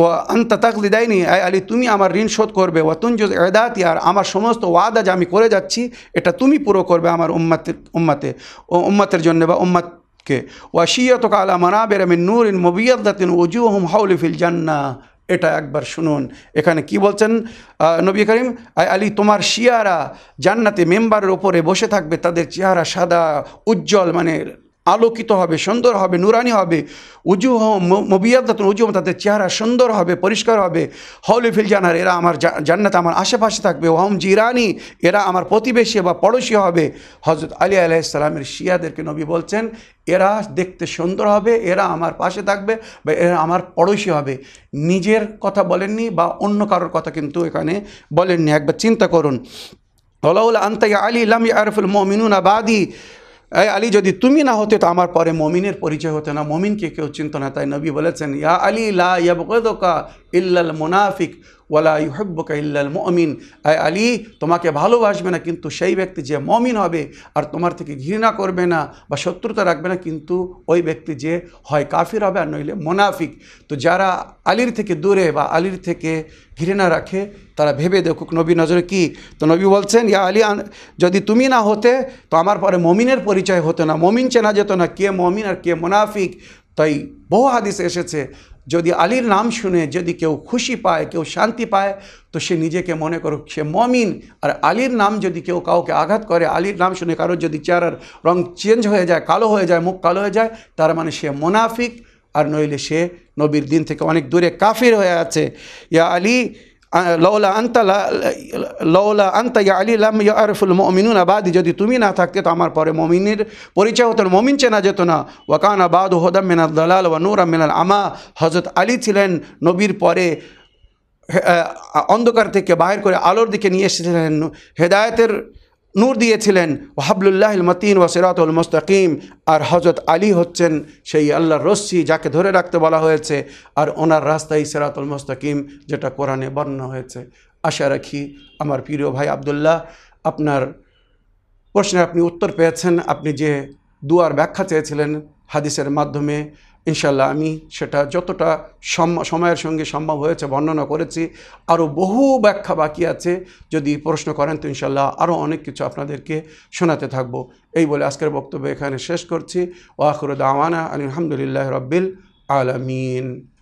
[SPEAKER 2] ও আন্ত তাকলি দেয়নি আয় আলী, তুমি আমার ঋণ শোধ করবে। ও তুঞ্জ এদাতি আর আমার সমস্ত ওয়াদা যা আমি করে যাচ্ছি, এটা তুমি পুরো করবে আমার উম্মাতের উম্মাতে, ও উম্মাতের জন্য বা উম্মাত কে ওয়াশিয়ত কালা মানাবের মিন নূর ইন মুবিয়াদাতিন, ওজুহুম হাউলি ফিল জান্না এটা একবার শুনুন। এখানে কি বলছেন? নবী করিম আলী, তোমার শিয়ারা জান্নাতে মেম্বারের ওপরে বসে থাকবে, তাদের চেহারা সাদা, উজ্জ্বল মানে আলোকিত হবে, সুন্দর হবে, নুরানি হবে। উজু মবিয়াদাতুন উজু তাদের চেহারা সুন্দর হবে, পরিষ্কার হবে। হৌলি ফিল জানার এরা আমার জান্নাত আমার আশেপাশে থাকবে। ওহম জিরানি, এরা আমার প্রতিবেশী বা পড়োশী হবে। হজরত আলী আলাইসালামের শিয়াদেরকে নবী বলছেন, এরা দেখতে সুন্দর হবে, এরা আমার পাশে থাকবে বা এরা আমার পড়োশী হবে। নিজের কথা বলেননি বা অন্য কারোর কথা কিন্তু এখানে বলেননি। একবার চিন্তা করুন। ওলাউল আন্তা ইয়া আলী লাম আরফুল মমিনুন আবাদি এই আলী, যদি তুমি না হতে, তো আমার পরে মমিনের পরিচয় হতো না। মমিনকে কেউ চিন্ত না। তাই নবী বলেছেন, ইয়া আলী লা ইয়াবকা ইল্লাল মুনাফিক। ওয়ালা ইউহিব্বুকা ইল্লাল মুমিন। আয় আলী, তোমাকে ভালোবাসবে না, কিন্তু সেই ব্যক্তি যে মমিন হবে, আর তোমার থেকে ঘৃণা করবে না বা শত্রুতা রাখবে না, কিন্তু ওই ব্যক্তি যে হয় কাফির হবে আর নইলে মোনাফিক। তো যারা আলীর থেকে দূরে বা আলীর থেকে ঘৃণা রাখে, তারা ভেবে দেখুক, নবী নজরে কি? তো নবী বলছেন, ইয়া আলী যদি তুমি না হতে, তো আমার পরে মমিনের পরিচয় হতো না। মমিন চেনা যেত না কে মমিন আর কে মোনাফিক। তাই বহু হাদিস এসেছে যদি আলীর নাম শুনে যদি কেউ খুশি পায়, কেউ শান্তি পায়, তো সে নিজেকে মনে করুক সে মমিন। আর আলীর নাম যদি কেউ কাউকে আঘাত করে, আলীর নাম শুনে কারোর যদি চেহারার রং চেঞ্জ হয়ে যায়, কালো হয়ে যায়, মুখ কালো হয়ে যায়, তার মানে সে মোনাফিক। আর নইলে সে নবীর দিন থেকে অনেক দূরে কাফির হয়ে আছে। ইয়া আলী লওলা আন্তা লৌলা লওলা আন্তা ইয়া আলী লাম ইয়া আরফুল মমিনুন আবাদি যদি তুমি না থাকতে তো আমার পরে মমিনের পরিচয় হতো মমিন চেনা যেত না। ওয়াকান আবাদ হোদাম মিনাল দালাল ওয়া নূর মিনাল আমা হজরত আলী ছিলেন নবীর পরে অন্ধকার থেকে বাহির করে আলোর দিকে নিয়ে এসেছিলেন। হেদায়েতের নূর দিয়েছিলেন ওহাবলুল্লাহিল মতিন ওয়া সিরাতুল মুস্তাকিম। আর হজরত আলী হচ্ছেন সেই আল্লাহর রশ্মি যাকে ধরে রাখতে বলা হয়েছে, আর ওনার রাস্তাই সিরাতুল মুস্তাকিম, যেটা কোরআনে বর্ণনা হয়েছে। আশা রাখি আমার প্রিয় ভাই আবদুল্লাহ, আপনার প্রশ্নে আপনি উত্তর পেয়েছেন। আপনি যে দুয়ার ব্যাখ্যা চেয়েছিলেন হাদিসের মাধ্যমে ইনশাল্লাহ আমি সেটা যতটা সম- সময়ের সঙ্গে সম্ভব হয়েছে বর্ণনা করেছি। আরও বহু ব্যাখ্যা বাকি আছে। যদি প্রশ্ন করেন তো ইনশাল্লাহ আরও অনেক কিছু আপনাদেরকে শোনাতে থাকব। এই বলে আজকের বক্তব্য এখানে শেষ করছি। ওয়াখরুদ আওয়ানা আলহামদুলিল্লাহ রব্বিল আলমিন।